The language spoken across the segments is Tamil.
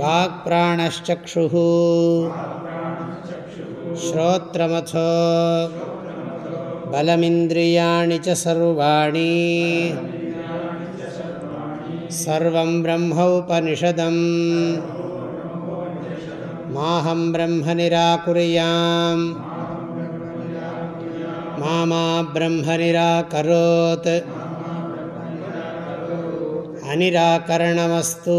वाक्प्राणश्चक्षुः श्रोत्रमथो बलमिन्द्रियाणि च सर्वाणि सर्वं ब्रह्मोपनिषदम् माहं ब्रह्म निराकुर्याम् मा मा ब्रह्म निराकरोत् अनिराकरणमस्तु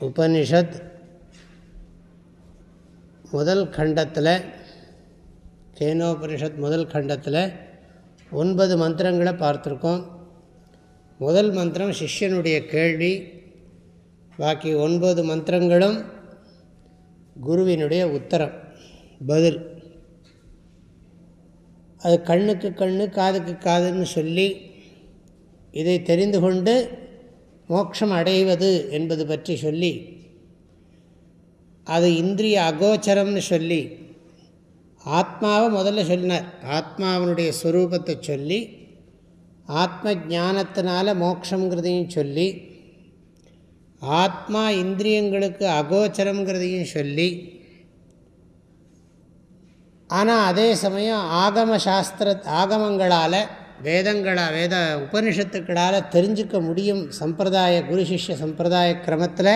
உபனிஷத் முதல் கண்டத்தில் கேனோபனிஷத் முதல் கண்டத்தில் ஒன்பது மந்திரங்களை பார்த்துருக்கோம். முதல் மந்திரம் சிஷ்யனுடைய கேள்வி. பாக்கி ஒன்பது மந்திரங்களும் குருவினுடைய உத்தரம் பதில். அது கண்ணுக்கு கண்ணு காதுக்கு காதுன்னு சொல்லி இதை தெரிந்து கொண்டு மோட்சம் அடைவது என்பது பற்றி சொல்லி அது இந்திரிய அகோச்சரம்னு சொல்லி ஆத்மாவை முதல்ல சொன்னார் ஆத்மாவனுடைய ஸ்வரூபத்தை சொல்லி ஆத்ம ஜானத்தினால மோட்சங்கிறதையும் சொல்லி ஆத்மா இந்திரியங்களுக்கு அகோச்சரங்கிறதையும் சொல்லி ஆனால் அதே சமயம் ஆகம சாஸ்திர ஆகமங்களால் வேதங்களா வேத உபனிஷத்துக்களால் தெரிஞ்சிக்க முடியும் சம்பிரதாய குரு சிஷ்ய சம்பிரதாய கிரமத்தில்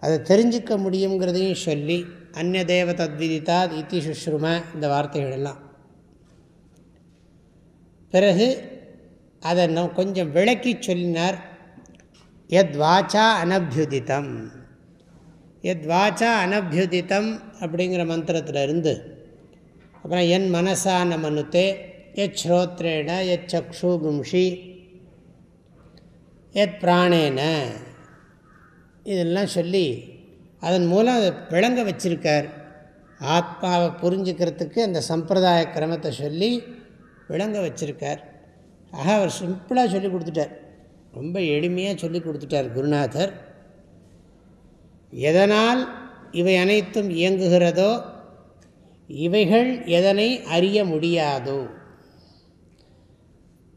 அதை தெரிஞ்சிக்க முடியுங்கிறதையும் சொல்லி அந்நிய தேவ தத்விதிதா இத்தி சுஷ்ரும இந்த வார்த்தைகள் எல்லாம் பிறகு அதை நம் கொஞ்சம் விளக்கி சொல்லினார் எத் வாச்சா அனபியுதித்தம் எத் வாச்சா அனபியுதித்தம் அப்படிங்கிற மந்திரத்தில் இருந்து அப்புறம் என் மனசா ந மனுத்தே எத் எத் எத் பிராணேன இதெல்லாம் சொல்லி அதன் மூலம் அதை விளங்க வச்சிருக்கார். ஆத்மாவை புரிஞ்சுக்கிறதுக்கு அந்த சம்பிரதாய கிரமத்தை சொல்லி விளங்க வச்சிருக்கார். ஆக அவர் சிம்பிளாக சொல்லி கொடுத்துட்டார். ரொம்ப எளிமையாக சொல்லி கொடுத்துட்டார் குருநாதர். எதனால் இவை அனைத்தும் இயங்குகிறதோ இவைகள் எதனை அறிய முடியாதோ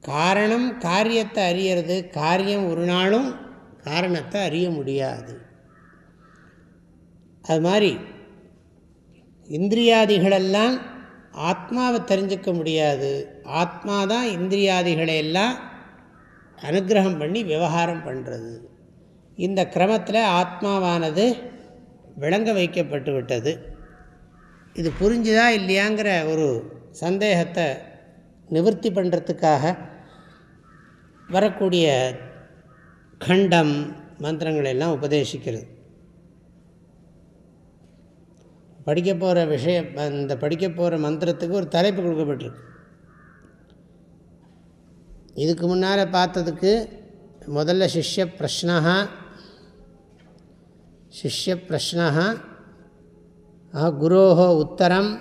காரணம் காரியத்தை அறியறது. காரியம் ஒரு நாளும் காரணத்தை அறிய முடியாது. அது மாதிரி இந்திரியாதிகளெல்லாம் ஆத்மாவை தெரிஞ்சுக்க முடியாது. ஆத்மா தான் இந்திரியாதிகளை எல்லாம் அனுகிரகம் பண்ணி விவகாரம் பண்ணுறது இந்த கிரமத்தில் ஆத்மாவானது விளங்க வைக்கப்பட்டு விட்டது. இது புரிஞ்சுதா இல்லையாங்கிற ஒரு சந்தேகத்தை நிவர்த்தி பண்ணுறதுக்காக வரக்கூடிய கண்டம் மந்திரங்கள் எல்லாம் உபதேசிக்கிறது. படிக்க போகிற விஷயம் இந்த படிக்க போகிற மந்திரத்துக்கு ஒரு தலைப்பு கொடுக்கப்பட்டிருக்கு. இதுக்கு முன்னால் பார்த்ததுக்கு முதல்ல சிஷ்ய பிரஷ்னா சிஷ்ய பிரஷ்னா குரோஹோ உத்தரம்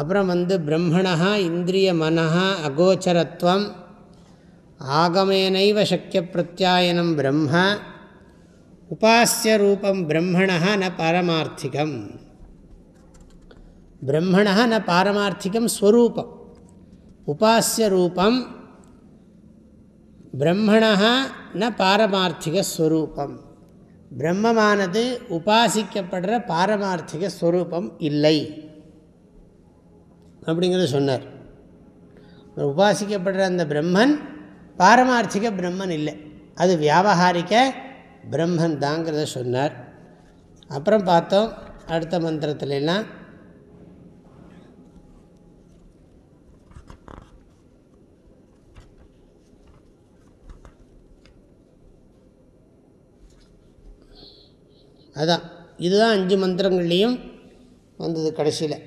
அப்புறம் வந்து பிரம்மணா இந்திரிய மனஹா அகோச்சரத்துவம் ஆகமேனைவ சக்கிய பிரத்யாயனம் பிரம்ம உபாசிய ரூபம் பிரம்மணா ந பாரமார்த்திகம். பிரம்மணா ந பாரமார்த்திகம் ஸ்வரூபம். உபாசிய ரூபம் பிரம்மணா ந பாரமார்த்திக ஸ்வரூபம். பிரம்மமானது உபாசிக்கப்படுற பாரமார்த்திக ஸ்வரூபம் இல்லை. அப்படிங்கிறத சொன்னார். உபாசிக்கப்படுற அந்த பிரம்மன் பாரமார்த்திக பிரம்மன் இல்லை. அது வியாபகாரிக்க பிரம்மன் தாங்கிறத சொன்னார். அப்புறம் பார்த்தோம் அடுத்த மந்திரத்துலலாம் அதான் இதுதான் அஞ்சு மந்திரங்கள்லேயும் வந்தது கடைசியில்.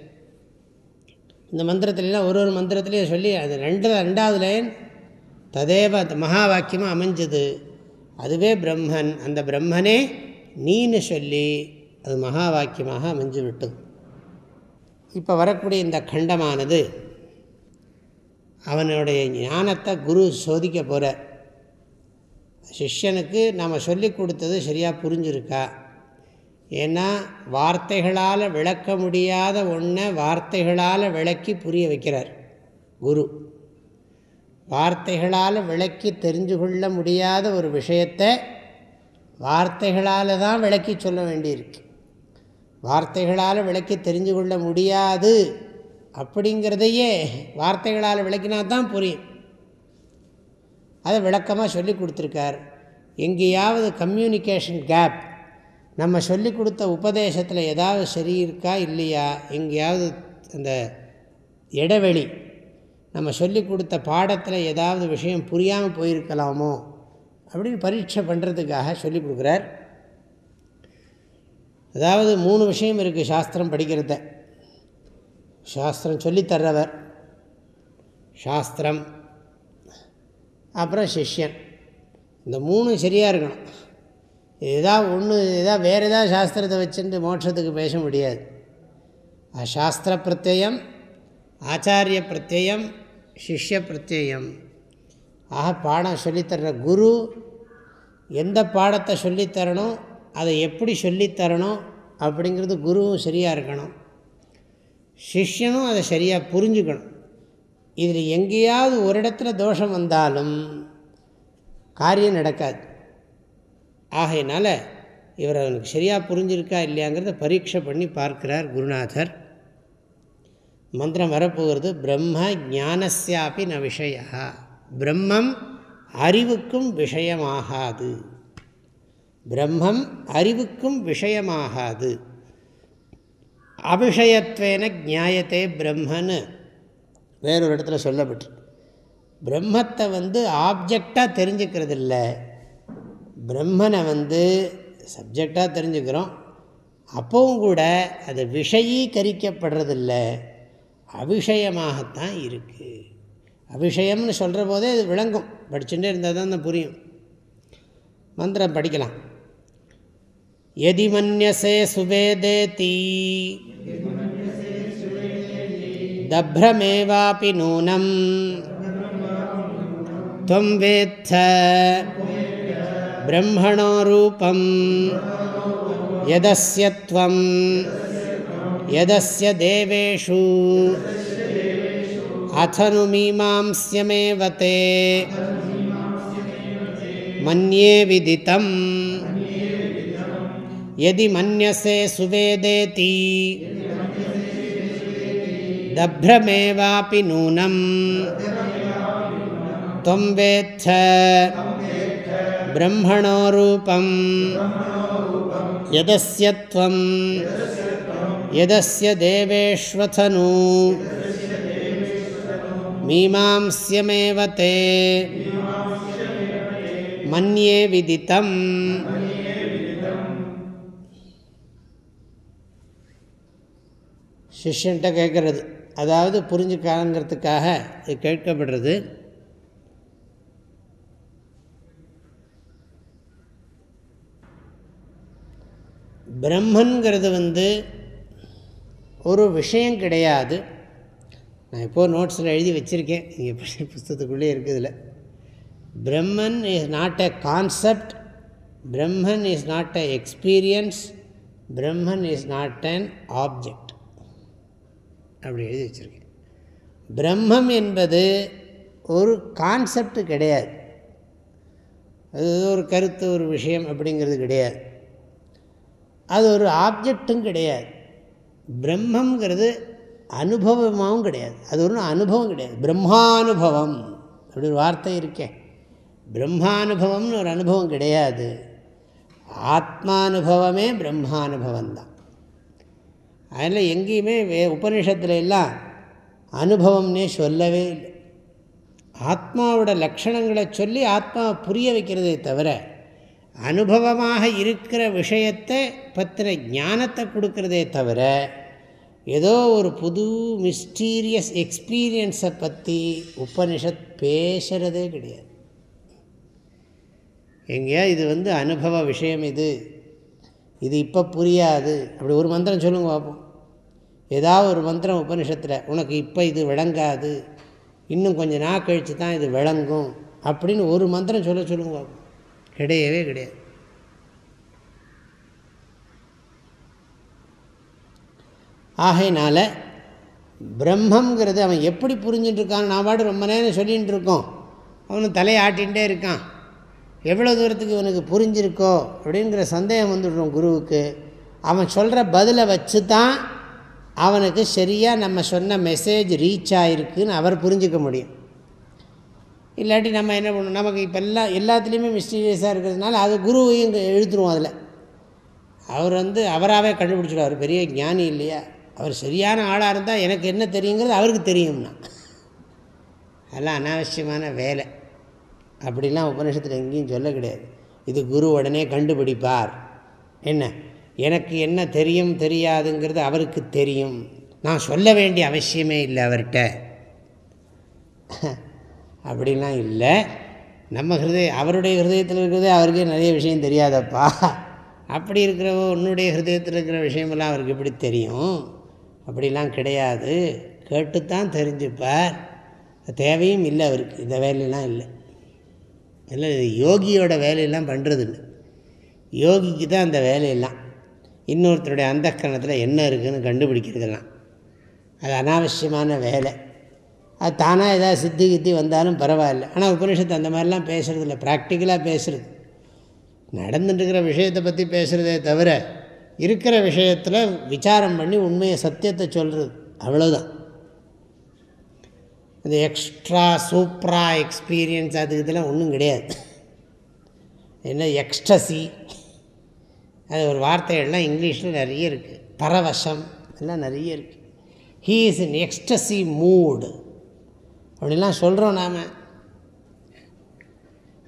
இந்த மந்திரத்துலாம் ஒரு ஒரு மந்திரத்துலேயும் சொல்லி அது ரெண்டு ரெண்டாவது லைன் ததேவ மகா வாக்கியமாக அமைஞ்சது. அதுவே பிரம்மன். அந்த பிரம்மனே நீன்னு சொல்லி அது மகா வாக்கியமாக அமைஞ்சு விட்டது. இப்போ வரக்கூடிய இந்த கண்டமானது அவனுடைய ஞானத்தை குரு சோதிக்க போகிற சிஷ்யனுக்கு நாம் சொல்லி கொடுத்தது சரியாக புரிஞ்சிருக்கா? ஏன்னா வார்த்தைகளால் விளக்க முடியாத ஒன்றை வார்த்தைகளால் விளக்கி புரிய வைக்கிறார் குரு. வார்த்தைகளால் விளக்கி தெரிஞ்சு கொள்ள முடியாத ஒரு விஷயத்தை வார்த்தைகளால் தான் விளக்கி சொல்ல வேண்டியிருக்கு. வார்த்தைகளால் விளக்கி தெரிஞ்சு கொள்ள முடியாது அப்படிங்கிறதையே வார்த்தைகளால் விளக்கினா தான் புரியும். அதை விளக்கமாக சொல்லி கொடுத்துருக்கார். எங்கேயாவது கம்யூனிகேஷன் கேப் நம்ம சொல்லி கொடுத்த உபதேசத்தில் ஏதாவது சரி இருக்கா இல்லையா? எங்கேயாவது அந்த இடைவெளி நம்ம சொல்லி கொடுத்த பாடத்தில் ஏதாவது விஷயம் புரியாமல் போயிருக்கலாமோ அப்படின்னு பரீட்சை பண்ணுறதுக்காக சொல்லி கொடுக்குறார். அதாவது மூணு விஷயம் இருக்குது சாஸ்திரம் படிக்கிறத. சாஸ்திரம் சொல்லித்தர்றவர் சாஸ்திரம் அப்புறம் சிஷ்யன். இந்த மூணு சரியாக இருக்கணும். ஏதாவது ஒன்று ஏதாவது வேறு ஏதாவது சாஸ்திரத்தை வச்சுட்டு மோட்சத்துக்கு பேச முடியாது. சாஸ்திர பிரத்யம் ஆச்சாரிய பிரத்யம் சிஷ்ய பிரத்யம் ஆக பாடம் சொல்லித்தர்ற குரு எந்த பாடத்தை சொல்லித்தரணும் அதை எப்படி சொல்லித்தரணும் அப்படிங்கிறது குருவும் சரியாக இருக்கணும். சிஷ்யனும் அதை சரியாக புரிஞ்சுக்கணும். இதில் எங்கேயாவது ஒரு இடத்துல தோஷம் வந்தாலும் காரியம் நடக்காது. ஆகையினால் இவர் அவனுக்கு சரியாக புரிஞ்சிருக்கா இல்லையாங்கிறத பரீட்சை பண்ணி பார்க்கிறார் குருநாதர். மந்திரம் வரப்போகிறது பிரம்ம ஞானஸ்யாப்பி ந விஷய பிரம்மம் அறிவுக்கும் விஷயமாகாது. பிரம்மம் அறிவுக்கும் விஷயமாகாது. அபிஷயத்வேன ஜாயத்தே பிரம்மன்னு வேறொரு இடத்துல சொல்லப்பட்டு பிரம்மத்தை வந்து ஆப்ஜெக்டாக தெரிஞ்சுக்கிறது இல்லை பிரம்மனை வந்து சப்ஜெக்டாக தெரிஞ்சுக்கிறோம். அப்பவும் கூட அது விஷயீகரிக்கப்படுறதில்லை. அபிஷயமாகத்தான் இருக்குது அபிஷயம்னு சொல்கிற போதே அது விளங்கும். படிச்சுட்டே இருந்தால் தான் புரியும். மந்திரம் படிக்கலாம். எதி மன்யசே சுபேதே தீ தப்ரமேவாபி நூனம். துவம் வேத்த. பிரம்மணோ ரூபம். எதஸ்யத்வம் यदस्य देवेषु। अथनुमीमांस्यमेव ते। मन्ये विदितम्। यदि मन्यसे सुवेदेति। दभ्रमेवापि नूनं त्वं वेत्थ ब्रह्मणो त्वं यदस्य देवेष्वथनु मीमांस्यमेव ते मन्ये विदितम् சிஷ்யன்ட்ட கேட்குறது அதாவது புரிஞ்சுக்காங்கிறதுக்காக இது கேட்கப்படுறது பிரம்மன்கிறது வந்து ஒரு விஷயம் கிடையாது. நான் இப்போது நோட்ஸில் எழுதி வச்சுருக்கேன். இங்கே புஸ்தகத்துக்குள்ளே இருக்குதில்ல Brahman is not a concept Brahman is not a experience Brahman is not an object அப்படி எழுதி வச்சுருக்கேன். பிரம்மம் என்பது ஒரு கான்செப்ட் கிடையாது. அது ஒரு கருத்து ஒரு விஷயம் அப்படிங்கிறது கிடையாது. அது ஒரு ஆப்ஜெக்டும் கிடையாது. பிரம்மங்கிறது அனுபவமாகவும் கிடையாது. அது ஒன்றும் அனுபவம் கிடையாது. பிரம்மானுபவம். அப்படி ஒரு வார்த்தை இருக்கேன் பிரம்மானுபவம்னு ஒரு அனுபவம் கிடையாது. ஆத்மானுபவமே பிரம்மானுபவம் தான் அதில் எங்கேயுமே வே உபநிஷத்தில் எல்லாம் அனுபவம்னே சொல்லவே இல்லை. ஆத்மாவோட லக்ஷணங்களை சொல்லி ஆத்மாவை புரிய வைக்கிறதே தவிர அனுபவமாக இருக்கிற விஷயத்தை பற்றின ஞானத்தை கொடுக்கறதே தவிர ஏதோ ஒரு புது மிஸ்டீரியஸ் எக்ஸ்பீரியன்ஸை பற்றி உபனிஷத் பேசுகிறதே கிடையாது. எங்கேயா இது வந்து அனுபவ விஷயம் இது. இது இப்போ புரியாது. அப்படி ஒரு மந்திரம் சொல்லுங்க பார்ப்போம் ஏதாவது ஒரு மந்திரம் உபனிஷத்தில் உனக்கு இப்போ இது விளங்காது. இன்னும் கொஞ்சம் நாள் கழித்து தான் இது விளங்கும். அப்படின்னு ஒரு மந்திரம் சொல்ல சொல்லுங்க பார்ப்போம் கிடையவே கிடையாது. ஆகையினால் பிரம்மங்கிறது அவன் எப்படி புரிஞ்சுட்டு இருக்கான் நான் பாட்டு ரொம்ப நேரம் சொல்லிகிட்டு இருக்கோம் அவனும் தலையாட்டின்ண்டே இருக்கான். எவ்வளோ தூரத்துக்கு இவனுக்கு புரிஞ்சிருக்கோ அப்படிங்கிற சந்தேகம் வந்துடுறோம் குருவுக்கு. அவன் சொல்கிற பதிலை வச்சு தான் அவனுக்கு சரியாக நம்ம சொன்ன மெசேஜ் ரீச் ஆகிருக்குன்னு அவர் புரிஞ்சிக்க முடியும். இல்லாட்டி நம்ம என்ன பண்ணணும்? நமக்கு இப்போ எல்லாம் எல்லாத்துலேயுமே மிஸ்டீரியஸாக இருக்கிறதுனால அது குருவையும் இங்கே எழுத்துருவோம் அதில். அவர் வந்து அவராகவே கண்டுபிடிச்சிடுவார். பெரிய ஞானி இல்லையா? அவர் சரியான ஆளாக இருந்தால் எனக்கு என்ன தெரியுங்கிறது அவருக்கு தெரியும்னா. அதெல்லாம் அனாவசியமான வேலை. அப்படிலாம் உபநிஷத்தில் எங்கேயும் சொல்ல கிடையாது. இது குரு உடனே கண்டுபிடிப்பார். என்ன? எனக்கு என்ன தெரியும் தெரியாதுங்கிறது அவருக்கு தெரியும். நான் சொல்ல வேண்டிய அவசியமே இல்லை அவர்கிட்ட. அப்படிலாம் இல்லை. நம்ம ஹிருதய அவருடைய ஹிருதயத்தில் இருக்கிறதே அவருக்கே நிறைய விஷயம் தெரியாதப்பா. அப்படி இருக்கிறவோ உன்னுடைய ஹிருதயத்தில் இருக்கிற விஷயமெல்லாம் அவருக்கு எப்படி தெரியும்? அப்படிலாம் கிடையாது. கேட்டுத்தான் தெரிஞ்சுப்பார். தேவையும் இல்லை அவருக்கு. இந்த வேலையெல்லாம் இல்லை. இல்லை இது யோகியோட வேலையெல்லாம் பண்ணுறது இல்லை யோகிக்கு தான் அந்த வேலையெல்லாம். இன்னொருத்தருடைய அந்த கரணத்தில் என்ன இருக்குதுன்னு கண்டுபிடிக்கிறதெல்லாம் அது அனாவசியமான வேலை. அது தானாக ஏதாவது சித்தி கித்தி வந்தாலும் பரவாயில்ல. ஆனால் உபனிஷத்து அந்த மாதிரிலாம் பேசுகிறது இல்லை ப்ராக்டிக்கலாக பேசுகிறது நடந்துட்டுருக்கிற விஷயத்தை பற்றி பேசுகிறதே தவிர இருக்கிற விஷயத்தில் விசாரம் பண்ணி உண்மையை சத்தியத்தை சொல்கிறது அவ்வளோதான் அது எக்ஸ்ட்ரா சூப்பரா எக்ஸ்பீரியன்ஸ் அது இதெல்லாம் ஒன்றும் கிடையாது. என்ன எக்ஸ்டசி அது ஒரு வார்த்தைகள்லாம் இங்கிலீஷில் நிறைய இருக்குது பரவசம் எல்லாம் நிறைய இருக்குது he is in ecstasy mood அப்படிலாம் சொல்கிறோம் நாம்.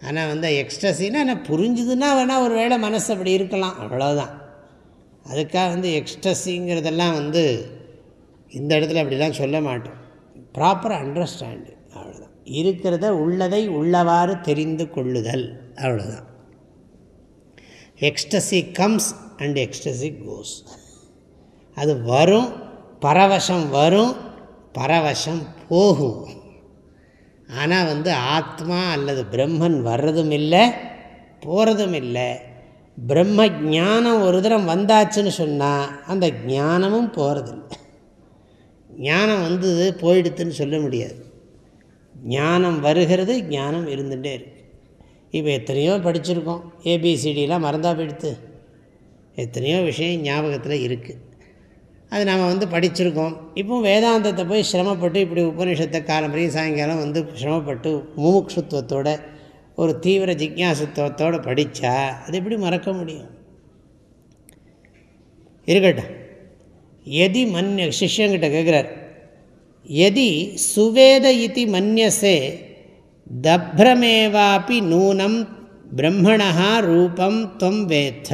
ஆனால் வந்து எக்ஸ்ட்ரஸின்னா என்ன புரிஞ்சுதுன்னா வேணால் ஒரு வேளை மனசு அப்படி இருக்கலாம். அவ்வளோதான் அதுக்காக வந்து எக்ஸ்ட்ரஸிங்கிறதெல்லாம் வந்து இந்த இடத்துல அப்படிலாம் சொல்ல மாட்டோம். ப்ராப்பர் அண்டர்ஸ்டாண்டிங் அவ்வளோதான் இருக்கிறத உள்ளதை உள்ளவாறு தெரிந்து கொள்ளுதல். அவ்வளோதான் ecstasy comes and ecstasy goes அது வரும் பரவசம் வரும் பரவசம் போகும். ஆனால் வந்து ஆத்மா அல்லது பிரம்மன் வர்றதும் இல்லை போகிறதும் இல்லை பிரம்ம ஜானம் ஒரு தரம் வந்தாச்சுன்னு சொன்னால் அந்த ஞானமும் போகிறதில்லை ஞானம் வந்து போயிடுத்துன்னு சொல்ல முடியாது. ஞானம் வருகிறது ஞானம் இருந்துகிட்டே இருக்குது இப்போ எத்தனையோ படிச்சிருக்கோம் ஏபிசிடிலாம் மறந்தா போயிடுத்து. எத்தனையோ விஷயம் ஞாபகத்தில் இருக்குது அது நாம் வந்து படிச்சிருக்கோம். இப்போ வேதாந்தத்தை போய் சிரமப்பட்டு இப்படி உபநிஷத்தை காலம்பரையும் சாயங்காலம் வந்து சிரமப்பட்டு முமுட்சுத்துவத்தோட ஒரு தீவிர ஜிக்யாசுத்துவத்தோடு படித்தா அது எப்படி மறக்க முடியும்? இருக்கட்டும். எதி மன்ய சிஷ்யங்கிட்ட கேட்குறார் எதி சுவேத இதி மன்யசே தப்ரமேவாப்பி நூனம் பிரம்மணா ரூபம் தொம் வேத்த.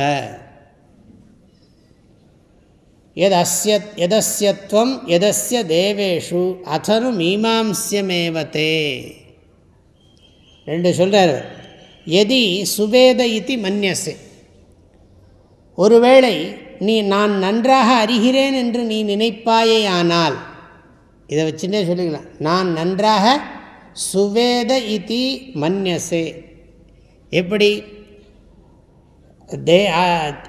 எதஸ்ய எதஸ்யத்வம் எதஸ்ய தேவேஷு அதனு மீமாம்சியமேவத்தே ரெண்டு சொல்கிறார் எதி சுவேத இது மன்னியசே ஒருவேளை நீ நான் நன்றாக அறிகிறேன் என்று நீ நினைப்பாயே ஆனால் இதை வச்சுட்டே சொல்லிக்கலாம். நான் நன்றாக சுவேத இதி மன்னியசே எப்படி? தே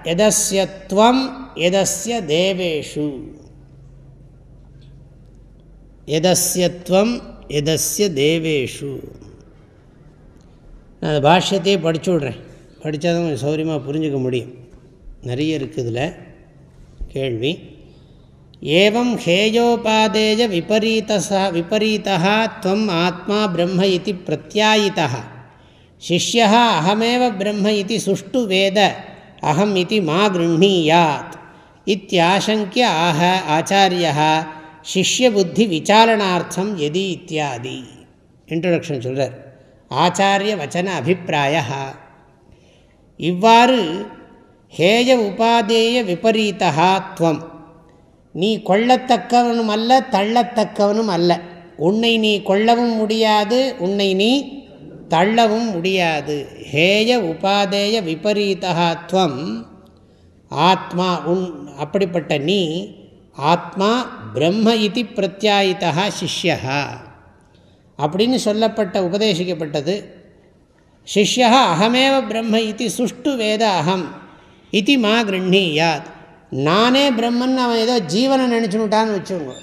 எதஸ்யத்வம் எதஸ்ய தேவேஷு. எதஸ்யத்வம் எதஸ்ய தேவேஷு. நான் அந்த பாஷ்யத்தையே படிச்சு விட்றேன். படித்தா தான் கொஞ்சம் சௌரியமாக புரிஞ்சுக்க முடியும். நிறைய இருக்குதுல கேள்வி. ஏவம் ஹேயோபாதேய விபரீதசா விபரீதா துவம் ஆத்மா பிரம்ம இது பிரத்யாயிதா சிஷ்யா அகமேவ பிரம்ம இது சுஷ்டு வேத அகம் இது மா கிருணீயாத் இத்தியாசங்கிய ஆக ஆச்சாரியா சிஷ்ய புத்தி விசாரணார்த்தம் எதி இத்தியாதி இன்ட்ரொடக்ஷன் சொல்கிறார் ஆச்சாரிய வச்சன அபிப்பிராய இவ்வாறு ஹேய உபாதேய விபரீதா துவம் நீ கொள்ளத்தக்கவனும் அல்ல தள்ளத்தக்கவனும் அல்ல. உன்னை நீ கொள்ளவும் முடியாது உன்னை நீ தள்ளவும் முடியாது. ஹேய உபாதேய விபரீதகாத்வம் ஆத்மா உன் அப்படிப்பட்ட நீ ஆத்மா பிரம்ம இது பிரத்யாயிதா சிஷ்யா அப்படின்னு சொல்லப்பட்ட உபதேசிக்கப்பட்டது. சிஷ்யா அகமேவ பிரம்ம இது சுஷ்டு வேத அகம். இது மா கிருண்ணீயாத். நானே பிரம்மன் அவன் ஏதோ ஜீவனை நினச்சுனுட்டான்னு வச்சுக்கோங்க.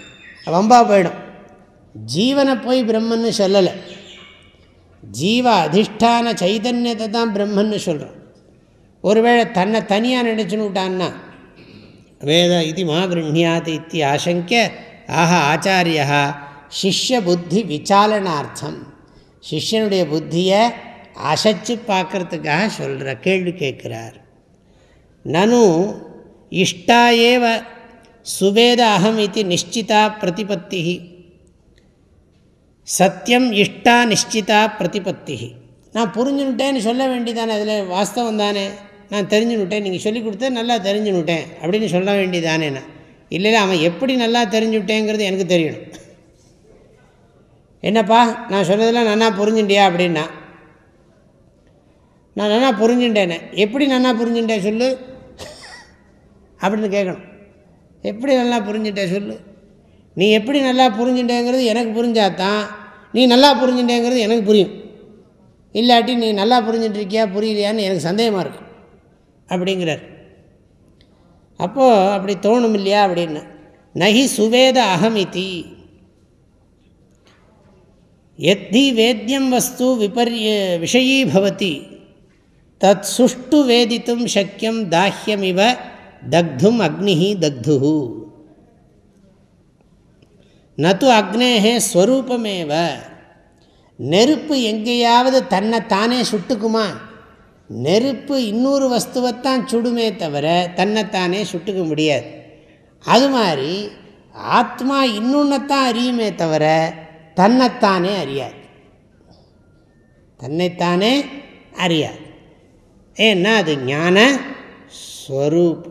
வம்பா போயிடும். ஜீவனை போய் பிரம்மன்னு சொல்லலை. ஜீவ அதிஷ்டான சைதன்யத்தை தான் பிரம்மன்னு சொல்கிறோம் ஒருவேளை தன்னை தனியாக நினச்சுனுட்டான்னா வேத இது மா கிருண்யாத் இத்தி ஆசங்கிய ஆஹா ஆச்சாரியா சிஷ்ய புத்தி விசாலனார்த்தம். சிஷ்யனுடைய புத்தியை அசைச்சு பார்க்கறதுக்காக சொல்கிற கேள்வி கேட்குறார். நனு இஷ்டா ஏவ சுவேத அகம் இது நிச்சிதா பிரதிபத்தி சத்தியம் இஷ்டா நிச்சிதா பிரதிபத்தி. நான் புரிஞ்சுனுட்டேன்னு சொல்ல வேண்டியதானே அதில் வாஸ்தவம் தானே. நான் தெரிஞ்சுனுட்டேன் நீங்கள் சொல்லிக் கொடுத்தா நல்லா தெரிஞ்சுனுட்டேன் அப்படின்னு சொல்ல வேண்டியதானே நான். இல்லை அவன் எப்படி நல்லா தெரிஞ்சுட்டேங்கிறது எனக்கு தெரியணும். என்னப்பா நான் சொன்னதெல்லாம் நன்னா புரிஞ்சுட்டியா அப்படின்னா? நான் நல்லா புரிஞ்சுட்டேனே. எப்படி நல்லா புரிஞ்சுட்டேன் சொல்லு? அப்படின்னு கேட்கணும். எப்படி நல்லா புரிஞ்சுட்டேன் சொல்லு? நீ எப்படி நல்லா புரிஞ்சுட்டேங்கிறது எனக்கு புரிஞ்சாதான் நீ நல்லா புரிஞ்சுட்டேங்கிறது எனக்கு புரியும். இல்லாட்டி நீ நல்லா புரிஞ்சிட்ருக்கியா புரியலையான்னு எனக்கு சந்தேகமாக இருக்கும் அப்படிங்கிறார். அப்போது அப்படி தோணும் இல்லையா அப்படின்னு. நகி சுவேத அகமிதி. எத்தி வேத்தியம் வஸ்து விபர்ய விஷயீபவதி தத் சுஷ்டு வேதித்தும் சக்கியம் தாஹ்யமிவ தக்தும் அக்னி தக்து நது அக்னேகே ஸ்வரூபமேவ. நெருப்பு எங்கேயாவது தன்னை தானே சுட்டுக்குமா? நெருப்பு இன்னொரு வஸ்துவைத்தான் சுடுமே தவிர தன்னைத்தானே சுட்டுக்க முடியாது. அது மாதிரி ஆத்மா இன்னொன்னைத்தான் அறியுமே தவிர தன்னைத்தானே அறியாது. தன்னைத்தானே அறியாது. ஏன்னா அது ஞான ஸ்வரூப்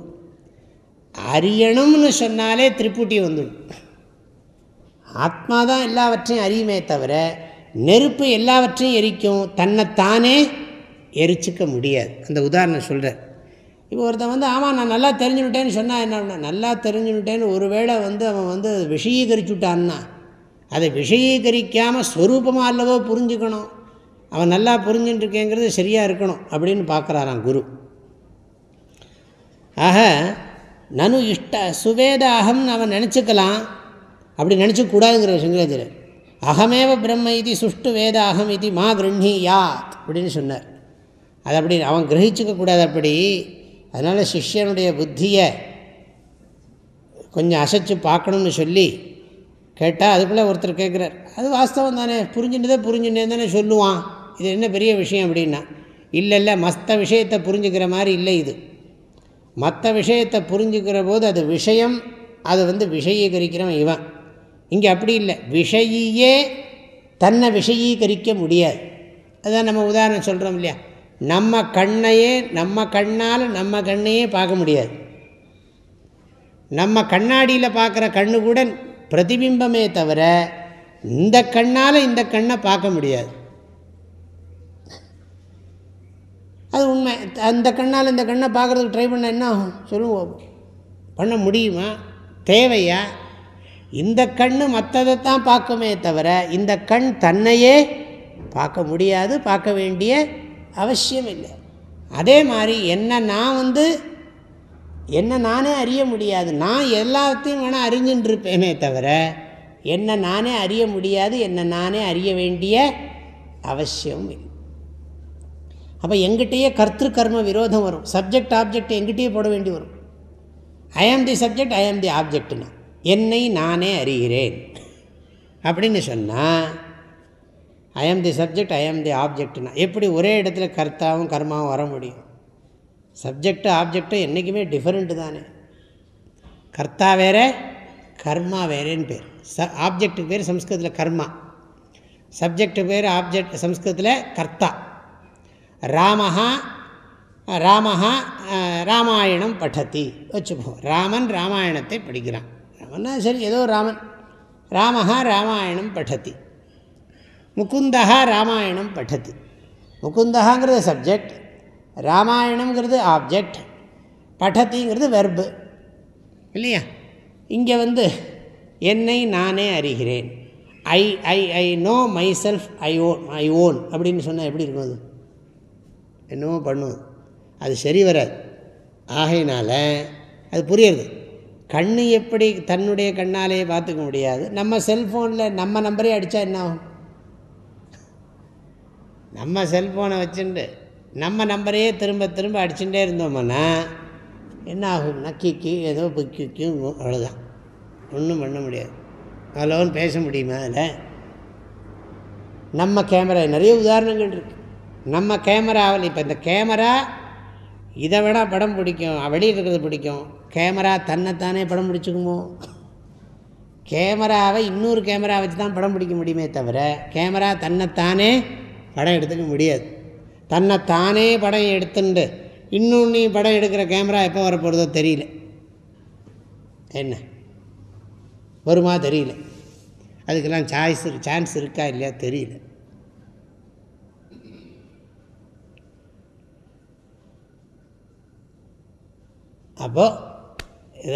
அறியணும்னு சொன்னாலே திருப்புட்டி வந்துடும். ஆத்மா தான் எல்லாவற்றையும் அறியுமே தவிர நெருப்பு எல்லாவற்றையும் எரிக்கும் தன்னைத்தானே எரிச்சிக்க முடியாது. அந்த உதாரணம் சொல்கிறார் இப்போ ஒருத்தன் வந்து ஆமாம் நான் நல்லா தெரிஞ்சுக்கிட்டேன்னு சொன்னால் என்ன நல்லா தெரிஞ்சுக்கிட்டேன்னு ஒரு வேளை வந்து அவன் வந்து விஷயீகரிச்சுட்டான்னா அதை விஷயீகரிக்காமல் ஸ்வரூபமாக அல்லவோ புரிஞ்சுக்கணும். அவன் நல்லா புரிஞ்சுட்டுருக்கேங்கிறது சரியாக இருக்கணும் அப்படின்னு பார்க்குறாராம் குரு. ஆக நனு இஷ்ட சுவேத அகம்னு அவன் நினச்சிக்கலாம் அப்படி நினச்சக்கூடாதுங்கிற சங்கராச்சாரியர் அகமேவ பிரம்ம இது சுஷ்டு வேத அகம் இது மா கிருண்ணி யாத் அப்படின்னு சொன்னார். அது அப்படி அவன் கிரகிச்சிக்க கூடாது அப்படி. அதனால் சிஷ்யனுடைய புத்தியை கொஞ்சம் அசைச்சு பார்க்கணும்னு சொல்லி கேட்டால் அதுக்குள்ளே ஒருத்தர் கேட்குறார் அது வாஸ்தவம் தானே. புரிஞ்சுட்டதே புரிஞ்சுட்டே தானே சொல்லுவான். இது என்ன பெரிய விஷயம் அப்படின்னா இல்லை இல்லை மற்ற விஷயத்தை புரிஞ்சுக்கிற மாதிரி இல்லை இது. மற்ற விஷயத்தை புரிஞ்சுக்கிற போது அது விஷயம் அது வந்து விஷயீகரிக்கிறவன் இவன். இங்கே அப்படி இல்லை. விஷயியே தன்னை விஷயீகரிக்க முடியாது. அதுதான் நம்ம உதாரணம் சொல்கிறோம் இல்லையா? நம்ம கண்ணையே நம்ம கண்ணால் நம்ம கண்ணையே பார்க்க முடியாது. நம்ம கண்ணாடியில் பார்க்குற கண்ணு கூட பிரதிபிம்பமே தவிர இந்த கண்ணால் இந்த கண்ணை பார்க்க முடியாது. அது உண்மை. அந்த கண்ணால் இந்த கண்ணை பார்க்குறதுக்கு ட்ரை பண்ண என்ன ஆகும்? சொல்லுவோம். பண்ண முடியுமா? தேவையா? இந்த கண் மற்றதை தான் பார்க்குமே தவிர இந்த கண் தன்னையே பார்க்க முடியாது பார்க்க வேண்டிய அவசியம் இல்லை. அதே மாதிரி என்ன நான் வந்து என்ன நானே அறிய முடியாது. நான் எல்லாத்தையும் வேணால் அறிஞ்சின்றிருப்பேனே தவிர என்ன நானே அறிய முடியாது என்ன நானே அறிய வேண்டிய அவசியம் இல்லை. அப்போ எங்கிட்டேயே கர்த்திரு கர்ம விரோதம் வரும். சப்ஜெக்ட் ஆப்ஜெக்ட் எங்கிட்டயே போட வேண்டி வரும். ஐ ஆம் தி சப்ஜெக்ட் ஐ ஆம் தி ஆப்ஜெக்ட்னா என்னை நானே அறிகிறேன். அப்படின்னு சொன்னால் ஐ ஆம் தி சப்ஜெக்ட் ஐ ஆம் தி ஆப்ஜெக்ட்னா எப்படி ஒரே இடத்துல கர்த்தாவும் கர்மாவும் வர முடியும்? சப்ஜெக்டு ஆப்ஜெக்டு என்றைக்குமே டிஃப்ரெண்ட்டு தானே. கர்த்தா வேறு கர்மா வேறேன்னு பேர். ச ஆப்ஜெக்ட்டுக்கு பேர் சம்ஸ்கிருதத்தில் கர்மா. சப்ஜெக்டு பேர் ஆப்ஜெக்ட் சம்ஸ்கிருதத்தில் கர்த்தா. ராமஹா ராமஹா ராமாயணம் படத்தி வச்சுப்போம் ராமன் ராமாயணத்தை படிக்கிறான். ராமன்னா சரி ஏதோ ராமன். ராமஹா ராமாயணம் பட்டதி. முகுந்தா ராமாயணம் பட்டதி. முகுந்தகாங்கிறது சப்ஜெக்ட் ராமாயணங்கிறது ஆப்ஜெக்ட் பட்டத்திங்கிறது வெர்பு இல்லையா? இங்கே வந்து என்னை நானே அறிகிறேன். I I I know myself I own I own அப்படின்னு சொன்னால் எப்படி இருக்கும் அது? என்னவோ பண்ணுவோம் அது சரி வராது. ஆகையினால் அது புரியுறது. கண் எப்படி தன்னுடைய கண்ணாலேயே பார்த்துக்க முடியாது. நம்ம செல்ஃபோனில் நம்ம நம்பரே அடித்தா என்ன ஆகும் நம்ம செல்ஃபோனை வச்சுட்டு நம்ம நம்பரையே திரும்ப திரும்ப அடிச்சுட்டே இருந்தோம்னா என்ன ஆகும்னா கிக்கி ஏதோ கிக்கும் அவ்வளோதான் ஒன்றும் பண்ண முடியாது. அவ்வளோன்னு பேச முடியுமா அதில்? நம்ம கேமரா நிறைய உதாரணங்கள் இருக்குது நம்ம கேமராவில் இப்போ இந்த கேமரா இதை விட படம் பிடிக்கும் வெளியில் இருக்கிறது பிடிக்கும். கேமரா தன்னைத்தானே படம் பிடிச்சிக்குமோ? கேமராவை இன்னொரு கேமரா வச்சு தான் படம் பிடிக்க முடியுமே தவிர கேமரா தன்னைத்தானே படம் எடுத்துக்க முடியாது. தன்னைத்தானே படம் எடுத்துண்டு இன்னொன்று நீ படம் எடுக்கிற கேமரா எப்போ வரப்போகிறதோ தெரியல. என்ன? வருமா தெரியல. அதுக்கெல்லாம் சாய்ஸ் சான்ஸ் இருக்கா இல்லையா தெரியல. அப்போது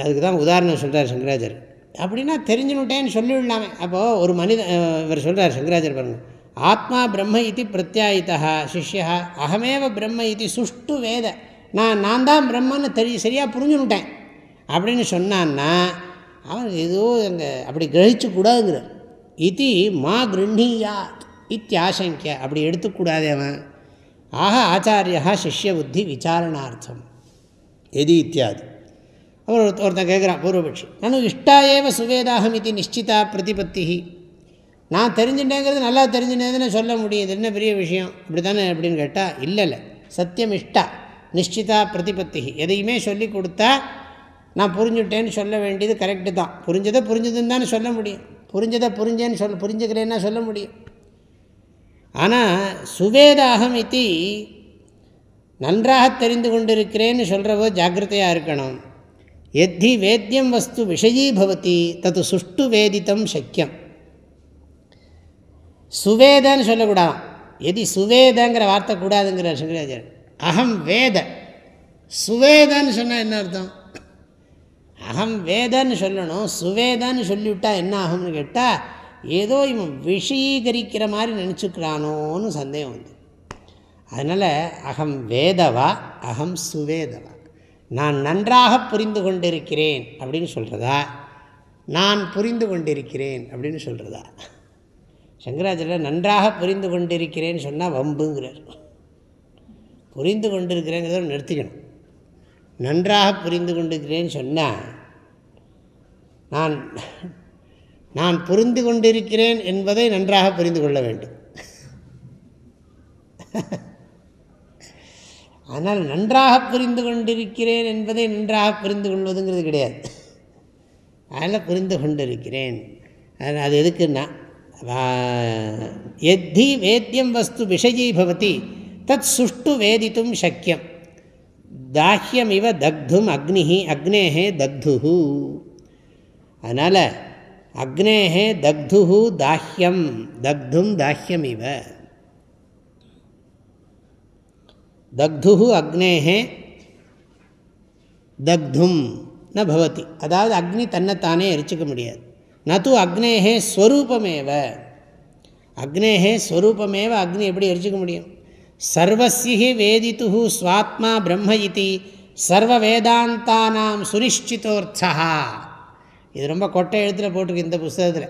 அதுக்கு தான் உதாரணம் சொல்கிறார் சங்கராஜர் அப்படின்னா தெரிஞ்சுனுட்டேன்னு சொல்லிவிடலாமே. அப்போது ஒரு மனித இவர் சொல்கிறார் சங்கராஜர் பாருங்கள் ஆத்மா பிரம்ம இது பிரத்யாயித்தா சிஷ்யா அகமேவ பிரம்ம இது சுஷ்டு வேத. நான் நான் தான் பிரம்மன்னு தெரி சரியாக புரிஞ்சுனுட்டேன். அப்படின்னு சொன்னான்னா அவன் ஏதோ அங்கே அப்படி கிரகிச்சு இது மா கிருண்ணியாத் இத்தியாசங்கிய. அப்படி எடுத்துக்கூடாதே அவன். ஆக ஆச்சாரியா சிஷ்ய புத்தி விசாரணார்த்தம். எது இத்தியாது. அவர் ஒருத்தன் கேட்குறான் பூர்வபக்ஷி நானும் இஷ்டா ஏவ சுவேதாகம் இது நிச்சிதா பிரதிபத்தி நான் தெரிஞ்சுட்டேங்கிறது நல்லா தெரிஞ்சுட்டேன்னு சொல்ல முடியுது என்ன பெரிய விஷயம் இப்படி தானே அப்படின்னு கேட்டால் இல்லை இல்லை சத்தியம் இஷ்டா நிச்சிதா பிரதிபத்தி எதையுமே சொல்லி கொடுத்தா நான் புரிஞ்சுட்டேன்னு சொல்ல வேண்டியது கரெக்டு தான் புரிஞ்சதை புரிஞ்சதுன்னு தானே சொல்ல முடியும் புரிஞ்சதை புரிஞ்சேன்னு சொல்ல புரிஞ்சுக்கிறேன்னா சொல்ல முடியும் ஆனால் சுவேதாகம் இது நன்றாக தெரிந்து கொண்டிருக்கிறேன்னு சொல்கிறவோ ஜாக்கிரதையாக இருக்கணும் எத்தி வேத்தியம் வஸ்து விஷயீபவதி தத்து சுஷ்டு வேதித்தம் சக்கியம். சுவேதன்னு சொல்லக்கூடாதான் எதி சுவேதங்கிற வார்த்தை கூடாதுங்கிற சங்கராச்சாரியன் அகம் வேத. சுவேதன்னு சொன்னால் என்ன அர்த்தம்? அகம் வேதன்னு சொல்லணும். சுவேதன்னு சொல்லிவிட்டால் என்ன ஆகும்னு கேட்டால் ஏதோ இவன் விஷீகரிக்கிற மாதிரி நினச்சிக்கிறானோன்னு சந்தேகம் வந்து. அதனால் அகம் வேதவா அகம் சுவேதவா? நான் நன்றாக புரிந்து கொண்டிருக்கிறேன் அப்படின்னு சொல்கிறதா நான் புரிந்து கொண்டிருக்கிறேன் அப்படின்னு சொல்கிறதா சங்கராச்சாரியர் நன்றாக புரிந்து கொண்டிருக்கிறேன்னு சொன்னால் வம்புங்கிறார். புரிந்து கொண்டிருக்கிறேங்கிறத நிறுத்திக்கணும். நன்றாக புரிந்து கொண்டிருக்கிறேன்னு சொன்னால் நான் நான் புரிந்து கொண்டிருக்கிறேன் என்பதை நன்றாக புரிந்து கொள்ள வேண்டும். ஆனால் நன்றாக புரிந்து கொண்டிருக்கிறேன் என்பதை நன்றாக புரிந்து கொள்வதுங்கிறது கிடையாது. அதில் புரிந்து கொண்டிருக்கிறேன். அது எதுக்குன்னா எத்தி வேத்தியம் வஸ்து விஷயீ பவதி தத் சுஷ்டு வேதித்தும் சக்கியம். தாஹ்யமிவ தக்தும் அக்னி அக்னேஹே தக்து அதனால் அக்னேஹே தக்து தாஹ்யம் தக்தும் தாஹ்யமிவ. தக்து அக்னேகே தக்தும் ந பவதி. அதாவது அக்னி தன்னைத்தானே எரிச்சிக்க முடியாது. நது அக்னேகே ஸ்வரூபமேவ. அக்னேகே ஸ்வரூபமேவ அக்னி எப்படி எரிச்சிக்க முடியும்? சர்வசிஹி வேதித்து ஸ்வாத்மா பிரம்ம இது சர்வ வேதாந்தானாம் சுனிஷ்டிதோர்த்தா இது ரொம்ப கொட்டை எழுத்துல போட்டிருக்கு இந்த புஸ்தகத்தில்.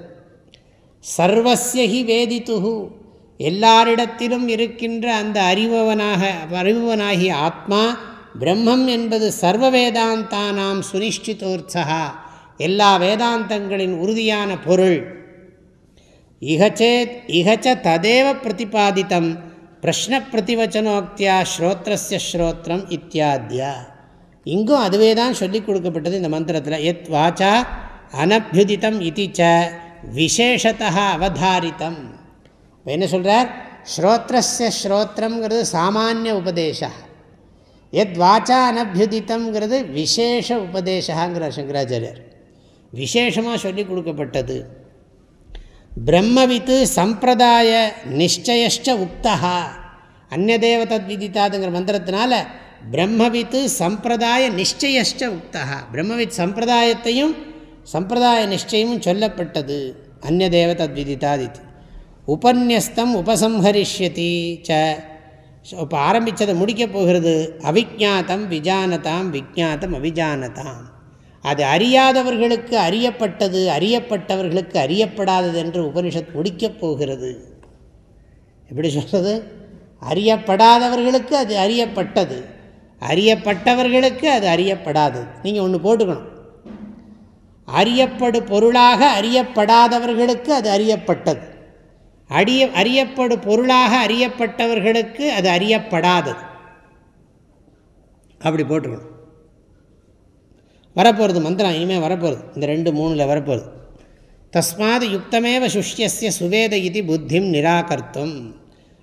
சர்வசியஹி வேதித்து எல்லாரிடத்திலும் இருக்கின்ற அந்த அறிபவனாக அறிபவனாகிய ஆத்மா பிரம்மம் என்பது சர்வ வேதாந்தானாம் சுனிஷ்டிதோர்த்தா எல்லா வேதாந்தங்களின் உறுதியான பொருள். இகச்சேத் இகச்ச ததேவ பிரதிபாதித்தம். பிரஷ்ன பிரதிவச்சனோக்தியா ஸ்ரோத்ரஸ்ய ஸ்ரோத்ரம் இத்தியாத்யா. இங்கும் அதுவே தான் சொல்லிக் கொடுக்கப்பட்டது இந்த மந்திரத்தில். எத் வாச்சா அனபியுதித்தம் இதிச்ச விசேஷத்தா அவதாரித்தம். இப்போ என்ன சொல்கிறார் ஸ்ரோத்ரஸ்ய ஸ்ரோத்திரங்கிறது சாமானிய உபதேச. எத் வாச்சா அனபியுதித்தங்கிறது விசேஷ உபதேசாங்கிறார் சங்கராச்சாரியர். விசேஷமாக சொல்லி கொடுக்கப்பட்டது. பிரம்மவித்து சம்பிரதாய நிச்சயஷ்ட உக்தா அந்நதேவ தத் விதித்தாதுங்கிற மந்திரத்தினால பிரம்மவித்து சம்பிரதாய நிச்சயஷ்ட உக்தா பிரம்மவித் சம்பிரதாயத்தையும் சம்பிரதாய நிச்சயமும் சொல்லப்பட்டது. அந்நதேவ தத் உபன்யஸ்தம் உபசம்ஹரிஷ்யதி ச. இப்போ ஆரம்பித்ததை முடிக்கப் போகிறது அவிஜாத்தம் விஜானதாம் விஜாத்தம் அவிஜானதாம். அது அறியாதவர்களுக்கு அறியப்பட்டது அறியப்பட்டவர்களுக்கு அறியப்படாதது என்று உபனிஷத் முடிக்கப் போகிறது. எப்படி சொல்கிறது அறியப்படாதவர்களுக்கு அது அறியப்பட்டது. அறியப்பட்டவர்களுக்கு அது அறியப்படாதது நீங்கள் ஒன்று போட்டுக்கணும். அறியப்படு பொருளாக அறியப்படாதவர்களுக்கு அது அறியப்பட்டது. அடிய அறியப்படு பொருளாக அறியப்பட்டவர்களுக்கு அது அறியப்படாதது. அப்படி போட்டுக்கணும். வரப்போகிறது மந்திரம் இனிமேல் வரப்போகிறது இந்த ரெண்டு மூணில் வரப்போகிறது தஸ்மாத் யுக்தமேவ சுஷ்யசிய சுவேத இது புத்திம் நிராகர்த்தம்.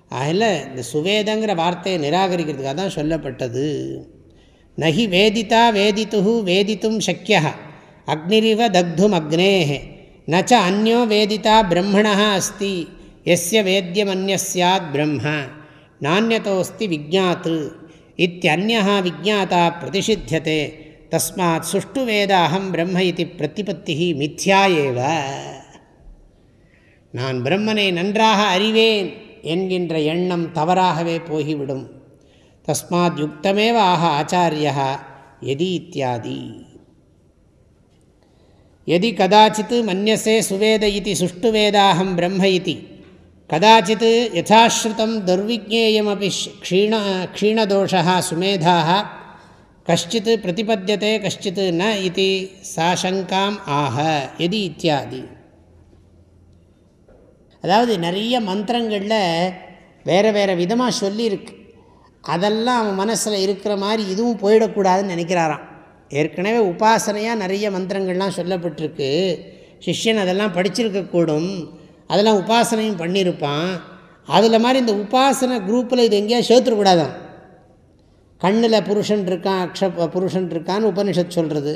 அதில் இந்த சுவேதங்கிற வார்த்தையை நிராகரிக்கிறதுக்காக தான் சொல்லப்பட்டது. நகி வேதிதா வேதித்து வேதித்தும் சக்கியா அக்னிரிவ தக்தும் அக்னேஹே. நச்ச அந்யோ வேதிதா பிரம்மணா அஸ்தி. எஸ்ய வேத்தியமன்யாத் பிரம்ம. நானியதோஸ்தி விஜாத்து இத்தியன்யா விஜாத்தா பிரதிஷித்தியதே தஸ்மாத் சுஷ்டு வேத அகம் பிரம்ம இது பிரதிபத்தி மித்யா ஏவ. நான் பிரம்மனை நன்றாக அறிவேன் என்கின்ற எண்ணம் தவறாகவே போகிவிடும். தஸ்மாத் யுக்தமேவ ஆக ஆச்சாரியா எதி இத்தியாதி. எதி கதாச்சித் மன்யசே சுவேத இது சுஷ்டு வேதாகம் பிரம்ம இது. கதாச்சித் யதாஸ்ருதம் துர்விஜேயமபி க்ஷீண க்ஷீணதோஷா சுமேதாக கஷ்டித் பிரதிபத்தியதே கஷ்டித் ந இது சாசங்காம் ஆக எதி இத்தியாதி. அதாவது நிறைய மந்திரங்களில் வேறு வேறு விதமாக சொல்லியிருக்கு. அதெல்லாம் அவன் மனசில் இருக்கிற மாதிரி இதுவும் போயிடக்கூடாதுன்னு நினைக்கிறாராம். ஏற்கனவே உபாசனையாக நிறைய மந்திரங்கள்லாம் சொல்லப்பட்டிருக்கு. சிஷ்யன் அதெல்லாம் படிச்சிருக்கக்கூடும். அதெல்லாம் உபாசனையும் பண்ணியிருப்பான். அதில் மாதிரி இந்த உபாசனை குரூப்பில் இது எங்கேயா சேர்த்துக்கூடாதான் கண்ணில் புருஷன் இருக்கான் அக்ஷ புருஷன் இருக்கான்னு உபனிஷத் சொல்கிறது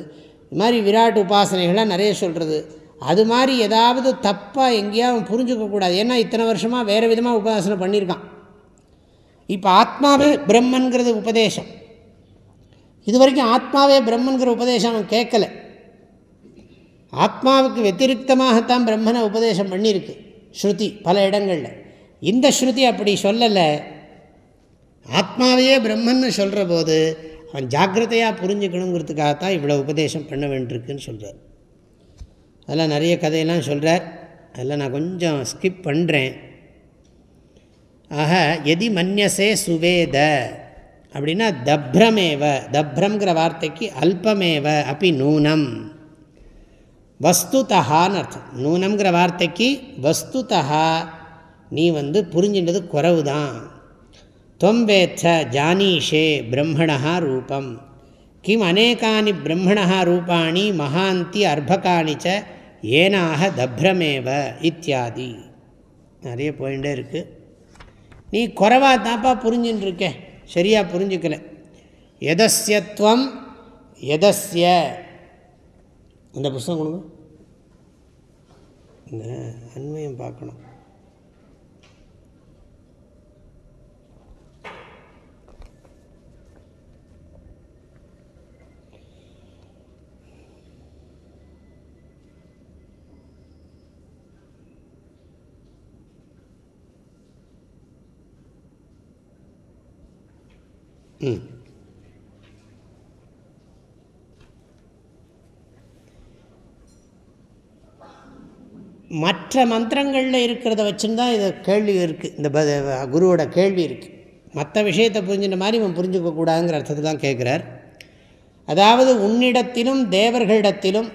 இது மாதிரி விராட் உபாசனைகள்லாம் நிறைய சொல்கிறது அது மாதிரி ஏதாவது தப்பாக எங்கேயாவது புரிஞ்சுக்கக்கூடாது. ஏன்னா இத்தனை வருஷமாக வேறு விதமாக உபாசனை பண்ணியிருக்கான். இப்போ ஆத்மாவே பிரம்மன்கிறது உபதேசம். இது வரைக்கும் ஆத்மாவே பிரம்மன்கிற உபதேசம் அவன் கேட்கல. ஆத்மாவுக்கு வத்திரிகமாகத்தான் பிரம்மனை உபதேசம் பண்ணியிருக்கு. ஸ்ருதி பல இடங்களில். இந்த ஸ்ருதி அப்படி சொல்லலை. ஆத்மாவையே பிரம்மன்னு சொல்கிற போது அவன் ஜாக்கிரதையாக புரிஞ்சுக்கணுங்கிறதுக்காகத்தான் இவ்வளோ உபதேசம் பண்ண வேண்டியிருக்குன்னு சொல்கிறார் அதெல்லாம் நிறைய கதையெல்லாம் சொல்கிறார் அதெல்லாம் நான் கொஞ்சம் ஸ்கிப் பண்ணுறேன் ஆக எதி மன்யசே சுவேத அப்படின்னா தப்ரமேவ தப்ரம்ங்கிற வார்த்தைக்கு அல்பமேவ அப்படி நூனம் வஸ்துதகான்னு அர்த்தம். நூனம்ங்கிற வார்த்தைக்கு வஸ்துதா நீ வந்து புரிஞ்சின்றது குறவு தான் தொம்பேத்த ஜானீஷே பிரம்மணா ரூபம். கிம் அநேகானி பிரம்மணா ரூபாணி மகாந்தி அர்பகாணி ச ஏனாக தப்ரமேவ இத்தியாதி. நிறைய போயிட்டே இருக்குது நீ குறவா தான்ப்பா புரிஞ்சுட்டுருக்கே சரியாக புரிஞ்சுக்கல எதஸ்யத்வம் எதஸ்ய இந்த புஸ்தகம் கொடுங்க. இந்த அண்மையம் பார்க்கணும். ம். மற்ற மந்திரங்களில் இருக்கிறத வச்சுன்னு தான் இது கேள்வி இருக்குது இந்த ப குருவோட கேள்வி இருக்குது மற்ற விஷயத்தை புரிஞ்சுட்ட மாதிரி இவன் புரிஞ்சுக்கக்கூடாதுங்கிற அர்த்தத்தில் தான் கேட்குறார் அதாவது உன்னிடத்திலும் தேவர்களிடத்திலும்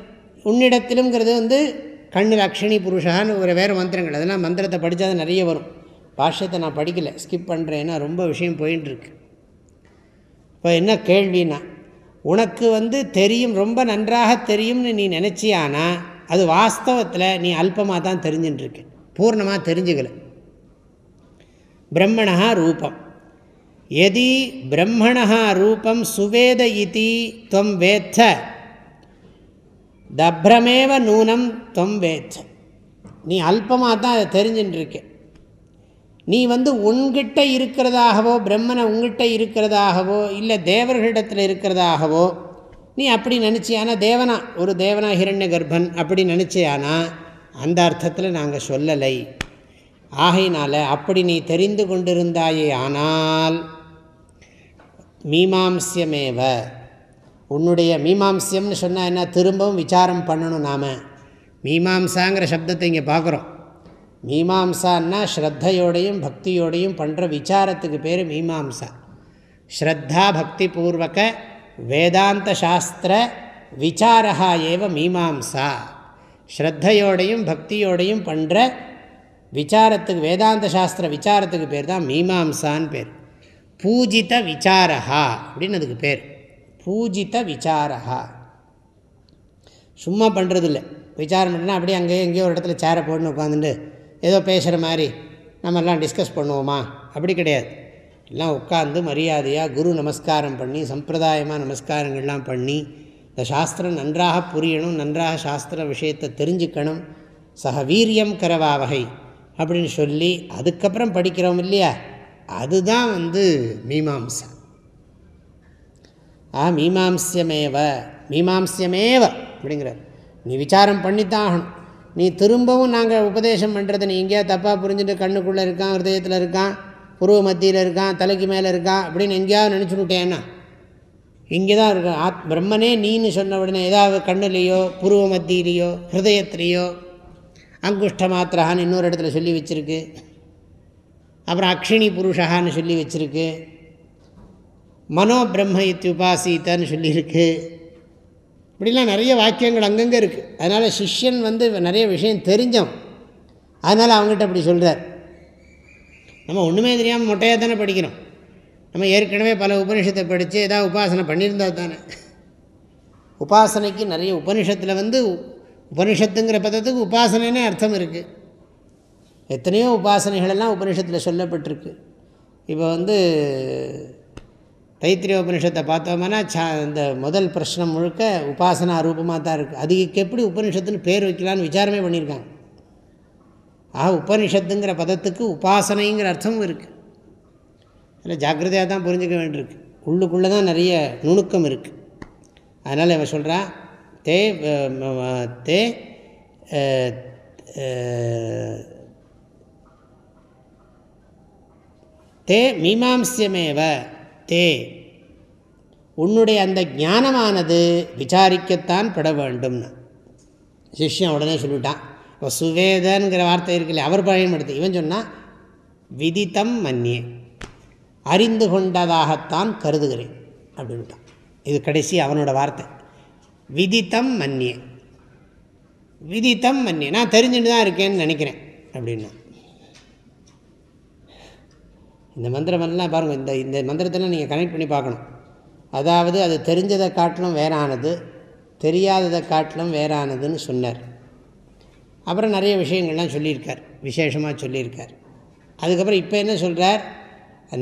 உன்னிடத்திலுங்கிறது வந்து கண்ணு லக்ஷணி புருஷான்னு ஒரு வேறு மந்திரங்கள். அதெல்லாம் மந்திரத்தை படித்தா தான் நிறைய வரும். பாஷ்யத்தை நான் படிக்கலை. ஸ்கிப் பண்ணுறேன்னா ரொம்ப விஷயம் போயின்ட்டுருக்கு இப்போ என்ன கேள்வின்னா உனக்கு வந்து தெரியும் ரொம்ப நன்றாக தெரியும்னு நீ நினச்சியானா அது வாஸ்தவத்தில் நீ அல்பமாக தான் தெரிஞ்சுட்டுருக்கு பூர்ணமாக தெரிஞ்சுக்கல. பிரம்மணா ரூபம். எதி பிரம்மணா ரூபம் சுவேத இதி துவம் வேத்த. தப்ரமேவ நூனம் துவம் வேத்த. நீ அல்பமாக தான் அதை தெரிஞ்சுட்டுருக்க நீ வந்து உன்கிட்ட இருக்கிறதாகவோ பிரம்மனை உங்ககிட்ட இருக்கிறதாகவோ இல்லை தேவர்களிடத்தில் இருக்கிறதாகவோ நீ அப்படி நினச்சியானா? தேவனா? ஒரு தேவனா ஹிரண்ய கர்ப்பன் அப்படி நினச்சியானா? அந்த அர்த்தத்தில் நாங்கள் சொல்லலை. ஆகையினால் அப்படி நீ தெரிந்து கொண்டிருந்தாயே ஆனால் மீமாம்சியமேவ உன்னுடைய மீமாம்சியம்னு சொன்னால் என்ன? திரும்பவும் விசாரம் பண்ணணும் நாம். மீமாம்சாங்கிற சப்தத்தை இங்கே பார்க்குறோம் மீமாம்சான்னா ஸ்ரத்தையோடையும் பக்தியோடையும் பண்ணுற விசாரத்துக்கு பேர் மீமாம்சா. ஸ்ரத்தா பக்தி பூர்வக வேதாந்த சாஸ்திர விசாரா ஏவ மீமாம்சா. ஸ்ரத்தையோடையும் பக்தியோடையும் பண்ணுற விசாரத்துக்கு வேதாந்த சாஸ்திர விசாரத்துக்கு பேர் தான் மீமாம்சான்னு பேர். பூஜித விசாரா அப்படின்னு அதுக்கு பேர். பூஜித விசாரா சும்மா பண்ணுறதில்ல இல்லை விசாரம் அப்படியே அங்கேயே எங்கேயோ ஒரு இடத்துல சேரை போடணும் உட்காந்துட்டு ஏதோ பேசுகிற மாதிரி நம்மெல்லாம் டிஸ்கஸ் பண்ணுவோமா? அப்படி கிடையாது. எல்லாம் உட்காந்து மரியாதையாக குரு நமஸ்காரம் பண்ணி சம்பிரதாயமாக நமஸ்காரங்கள்லாம் பண்ணி இந்த சாஸ்திரம் நன்றாக புரியணும் நன்றாக சாஸ்திர விஷயத்தை தெரிஞ்சுக்கணும் சக வீரியம் கரவா வகை அப்படின்னு சொல்லி அதுக்கப்புறம் படிக்கிறோம் இல்லையா? அதுதான் வந்து மீமாம்சா ஆ மீமாம்சியமேவ மீமாம்சியமேவ அப்படிங்கிறார். நீ விசாரம் பண்ணித்தான் ஆகணும் நீ திரும்பவும் நாங்கள் உபதேசம் பண்ணுறது நீ எங்கேயா தப்பாக புரிஞ்சுட்டு கண்ணுக்குள்ளே இருக்கான் ஹிருதயத்தில் இருக்கான் புருவ மத்தியில் இருக்கான் தலைக்கு மேலே இருக்கான் அப்படின்னு எங்கேயாவது நினச்சிக்கிட்டேன்னா இங்கே தான் இருக்கும் ஆத் பிரம்மனே நீன்னு சொன்ன உடனே ஏதாவது கண்ணுலேயோ புருவ மத்தியிலேயோ ஹிருதயத்திலேயோ அங்குஷ்ட மாத்திரஹான்னு இன்னொரு இடத்துல சொல்லி வச்சுருக்கு. அப்புறம் அக்ஷினி புருஷகான்னு சொல்லி வச்சுருக்கு. மனோ பிரம்ம இத்தியுபாசித்தன்னு சொல்லியிருக்கு. இப்படிலாம் நிறைய வாக்கியங்கள் அங்கங்கே இருக்குது அதனால் சிஷ்யன் வந்து நிறைய விஷயம் தெரிஞ்சோம் அதனால் அவங்ககிட்ட அப்படி சொல்கிறார் நம்ம ஒன்றுமே தெரியாமல் மொட்டையாக தானே படிக்கிறோம். நம்ம ஏற்கனவே பல உபனிஷத்தை படித்து ஏதாவது உபாசனை பண்ணியிருந்தால் தானே. உபாசனைக்கு நிறைய உபனிஷத்தில் வந்து உபனிஷத்துங்கிற பதத்துக்கு உபாசனைன்னு அர்த்தம் இருக்குது எத்தனையோ உபாசனைகளெல்லாம் உபனிஷத்தில் சொல்லப்பட்டிருக்கு. இப்போ வந்து தைத்திரிய உபனிஷத்தை பார்த்தோம்னா சா இந்த முதல் பிரச்சனை முழுக்க உபாசனா ரூபமாக தான் இருக்குது அதுக்கு எப்படி உபனிஷத்துன்னு பேர் வைக்கலான்னு விசாரமே பண்ணியிருக்காங்க. ஆக உபனிஷத்துங்கிற பதத்துக்கு உபாசனைங்கிற அர்த்தமும் இருக்குது அதில் ஜாக்கிரதையாக தான் புரிஞ்சுக்க வேண்டியிருக்கு. உள்ளுக்குள்ளே தான் நிறைய நுணுக்கம் இருக்குது அதனால் இவன் சொல்கிறான் தே தே தே மீமாம்சியமேவ தே. உன்னுடைய அந்த ஞானமானது விசாரிக்கத்தான் பட வேண்டும்னு. சிஷ்யன் உடனே சொல்லிட்டான். இப்போ சுவேதன்கிற வார்த்தை இருக்குல்ல அவர் பயன்படுத்தி இவன் சொன்னால் விதித்தம் மன்னியே. அறிந்து கொண்டதாகத்தான் கருதுகிறேன். அப்படின்ட்டான் இது கடைசி அவனோட வார்த்தை. விதித்தம் மன்னியே. விதித்தம் மன்னியே. நான் தெரிஞ்சுட்டு தான் இருக்கேன்னு நினைக்கிறேன். அப்படின்னா இந்த மந்திரமெல்லாம் பாருங்கள் இந்த இந்த மந்திரத்தெல்லாம் நீங்கள் கனெக்ட் பண்ணி பார்க்கணும். அதாவது அது தெரிஞ்சதை காட்டிலும் வேறானது தெரியாததை காட்டிலும் வேறானதுன்னு சொன்னார். அப்புறம் நிறைய விஷயங்கள்லாம் சொல்லியிருக்கார் விசேஷமாக சொல்லியிருக்கார். அதுக்கப்புறம் இப்போ என்ன சொல்கிறார்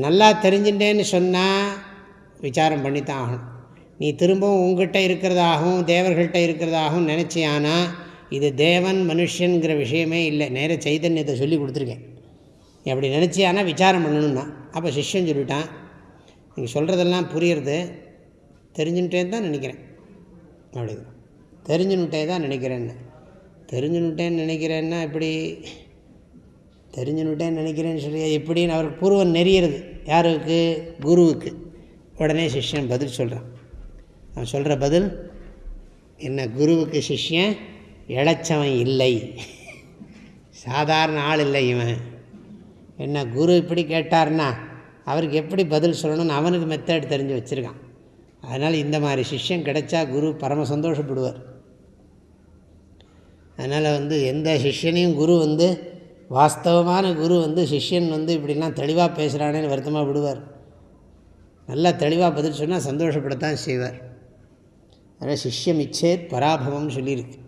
நல்லா தெரிஞ்சுட்டேன்னு சொன்னால் விசாரம் பண்ணித்தான் ஆகணும். நீ திரும்பவும் உங்ககிட்ட இருக்கிறதாகவும் தேவர்கள்ட்ட இருக்கிறதாகவும் நினச்சியானா இது தேவன் மனுஷங்கிற விஷயமே இல்லை. நேர சைதன்யத்தை சொல்லி கொடுத்துருக்கேன். நீ அப்படி நினச்சியானா விசாரம் பண்ணணும்னா. அப்போ சிஷ்யன் சொல்லிட்டான். நீங்கள் சொல்கிறதெல்லாம் புரியுறது. தெரிஞ்சுட்டே தான் நினைக்கிறேன். அப்படி தெரிஞ்சுன்னுட்டே தான் நினைக்கிறேன்னு. தெரிஞ்சுன்னுட்டேன்னு நினைக்கிறேன்னா எப்படி தெரிஞ்சுன்னுட்டேன்னு நினைக்கிறேன்னு சொல்லி எப்படின்னு அவருக்கு பூர்வம் நெறியிறது. யாருக்கு? குருவுக்கு. உடனே சிஷ்யன் பதில் சொல்கிறான் அவன் சொல்கிற பதில் என்ன குருவுக்கு சிஷ்யன் இழைச்சவன் இல்லை. சாதாரண ஆள் இல்லை இவன். என்ன குரு இப்படி கேட்டார்னா அவருக்கு எப்படி பதில் சொல்லணும்னு அவனுக்கு மெத்தட் தெரிஞ்சு வச்சுருக்கான். அதனால் இந்த மாதிரி சிஷ்யம் கிடைச்சா குரு பரம சந்தோஷப்படுவார். அதனால் வந்து எந்த சிஷ்யனையும் குரு வந்து வாஸ்தவமான குரு வந்து சிஷ்யன் வந்து இப்படிலாம் தெளிவாக பேசுகிறானேன்னு வருத்தமாக விடுவார். நல்லா தெளிவாக பதில் சொன்னால் சந்தோஷப்படத்தான் செய்வார். அதனால் சிஷ்யம் இச்சேத் பராபவம்னு சொல்லியிருக்கு.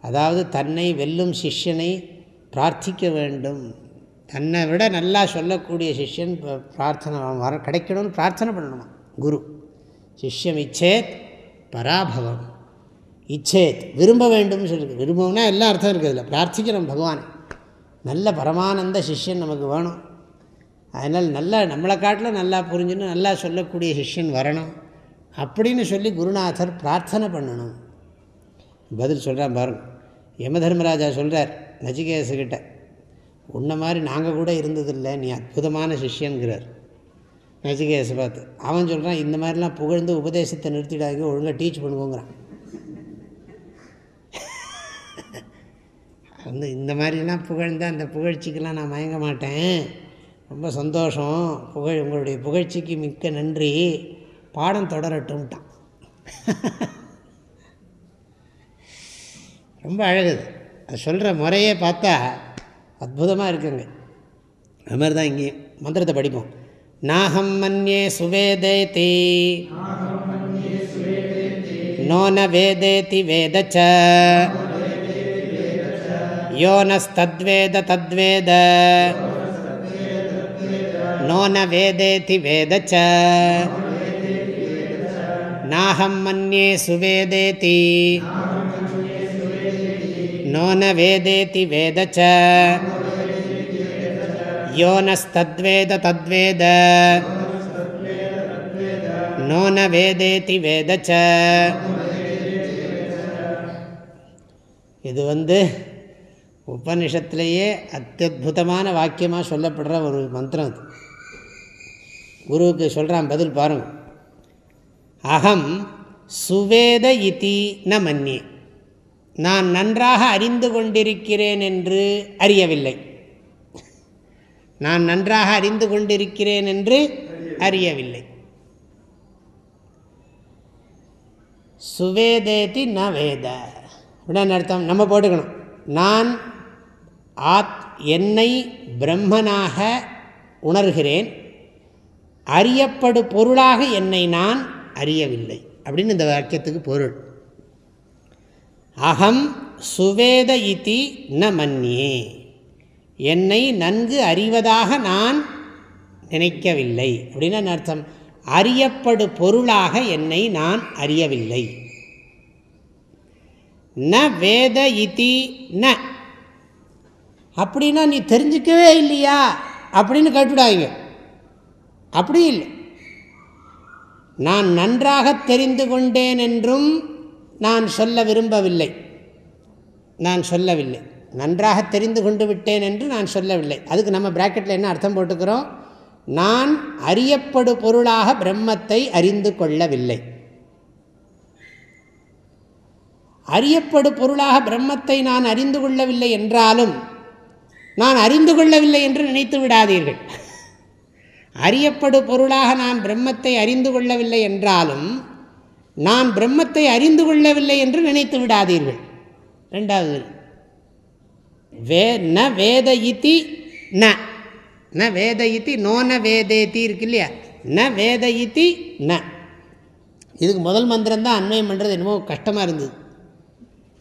அதாவது தன்னை வெல்லும் சிஷ்யனை பிரார்த்திக்க வேண்டும். தன்னை விட நல்லா சொல்லக்கூடிய சிஷ்யன் பிரார்த்தனை வர கிடைக்கணும்னு பிரார்த்தனை பண்ணணுமா? குரு. சிஷ்யம் இச்சேத் பராபவம். இச்சேத் விரும்ப வேண்டும்னு சொல்லியிருக்கு விரும்பும்னா எல்லா அர்த்தம் இருக்குது இதில் பிரார்த்திக்கிறோம் பகவானை. நல்ல பரமானந்த சிஷ்யன் நமக்கு வேணும். அதனால் நல்லா நம்மளை காட்டில் நல்லா புரிஞ்சுன்னு நல்லா சொல்லக்கூடிய சிஷ்யன் வரணும். அப்படின்னு சொல்லி குருநாதர் பிரார்த்தனை பண்ணணும். பதில் சொல்கிறான் பாருங்க. யம தர்மராஜா சொல்கிறார் நச்சிகேசுக்கிட்ட உன்ன மாதிரி நாங்கள் கூட இருந்ததில்லை. நீ அற்புதமான சிஷ்யங்கிறார் நச்சிகேசை பார்த்து அவன் சொல்கிறான் இந்த மாதிரிலாம் புகழ்ந்து உபதேசத்தை நிறுத்திடாங்க ஒழுங்காக டீச் பண்ணுவோங்கிறான் வந்து இந்த மாதிரிலாம் புகழ்ந்து அந்த புகழ்ச்சிக்கெல்லாம் நான் மயங்க மாட்டேன். ரொம்ப சந்தோஷம். புகழ் உங்களுடைய புகழ்ச்சிக்கு மிக்க நன்றி. பாடம் தொடரட்டும்ட்டான். ரொம்ப அழகுது அது. சொல்கிற முறையே பார்த்தா அற்புதமாக இருக்குங்க. அது மாதிரி தான் இங்கேயும் மந்திரத்தை படிப்போம். நாகம் மன்யே சுவேதேதி. நோன வேதேதி வேதச்ச. யோனஸ்தத்வேத தத்வேத நோன வேதேதி வேதச்ச நாகம் மன்யே சுவேதேதி நோன வேதேதி வேதச்ச யோனஸ்தத்வேத தத்வேத நோன வேதேதி வேதச்ச இது வந்து உபனிஷத்துலேயே அத்தியுதமான வாக்கியமாக சொல்லப்படுற ஒரு மந்திரம் அது. குருவுக்கு சொல்கிறான் பதில் பாருங்க. அகம் சுவேத இதி ந மன்னியே நான் நன்றாக அறிந்து கொண்டிருக்கிறேன் என்று அறியவில்லை. நான் நன்றாக அறிந்து கொண்டிருக்கிறேன் என்று அறியவில்லை. சுவேதேதி ந வேத. அப்படின்னு அர்த்தம் நம்ம போட்டுக்கணும். நான் ஆத் என்னை பிரம்மனாக உணர்கிறேன். அறியப்படு பொருளாக என்னை நான் அறியவில்லை. அப்படின்னு இந்த வாக்கியத்துக்கு பொருள். அகம் சுவேத இதி ந மன்னியே என்னை நன்கு அறிவதாக நான் நினைக்கவில்லை. அப்படின்னு அர்த்தம்? அறியப்படு பொருளாக என்னை நான் அறியவில்லை. ந வேத இதி ந அப்படின்னா நீ தெரிஞ்சிக்கவே இல்லையா? அப்படின்னு கேட்டுவிடாங்க அப்படி இல்லை. நான் நன்றாக தெரிந்து கொண்டேன் என்றும் நான் சொல்ல விரும்பவில்லை. நான் சொல்லவில்லை. நன்றாக தெரிந்து கொண்டு விட்டேன் என்று நான் சொல்லவில்லை. அதுக்கு நம்ம பிராக்கெட்டில் என்ன அர்த்தம் போட்டுக்கிறோம்? நான் அறியப்படு பொருளாக பிரம்மத்தை அறிந்து கொள்ளவில்லை. அறியப்படு பொருளாக பிரம்மத்தை நான் அறிந்து கொள்ளவில்லை என்றாலும் நான் அறிந்து கொள்ளவில்லை என்று நினைத்து விடாதீர்கள். அறியப்படு பொருளாக நான் பிரம்மத்தை அறிந்து கொள்ளவில்லை என்றாலும் நான் பிரம்மத்தை அறிந்து கொள்ளவில்லை என்று நினைத்து விடாதீர்கள். ரெண்டாவது வே ந வேத இத்தி ந. ந வேத இத்தி நோன வேதேத்தி இருக்கு இல்லையா? ந வேத இத்தி ந. இதுக்கு முதல் மந்திரம் தான் அன்வயம் பண்ணுறது என்னமோ கஷ்டமாக இருந்தது.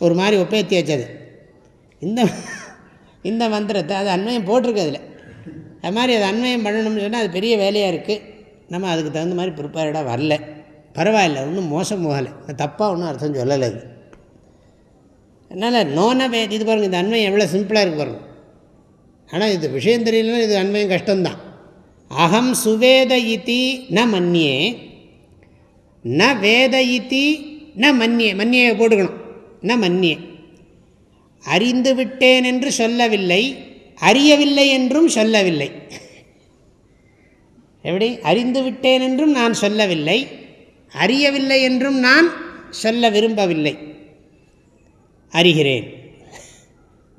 ஒரு மாதிரி ஒப்பேத்தி வச்சது. இந்த இந்த மந்திரத்தை அது அன்வயம் போட்டிருக்கு அதில். அது மாதிரி அது அன்வயம் பண்ணணும்னு சொன்னால் அது பெரிய வேலையாக இருக்குது நம்ம அதுக்கு தகுந்த மாதிரி ப்ரிப்பேர்டாக வரல. பரவாயில்ல ஒன்றும் மோசம் போகலை. தப்பாக ஒன்றும் அர்த்தம் சொல்லலை அது. அதனால் நோனை இது பாருங்கள் இந்த அண்மையம் எவ்வளோ சிம்பிளாக இருக்கு பாருங்கள் ஆனால் இது விஷயம் தெரியலன்னா இது அன்வயம் கஷ்டம்தான். அகம் சுவேத இத்தி ந மன்னியே ந வேத இத்தி ந மன்னியே மன்னியை போட்டுக்கணும். ந மன்னியே அறிந்து விட்டேன் என்று சொல்லவில்லை அறியவில்லை என்றும் சொல்லவில்லை. எப்படி? அறிந்து விட்டேன் என்றும் நான் சொல்லவில்லை அறியவில்லை என்றும் நான் சொல்ல விரும்பவில்லை. அறிகிறேன்.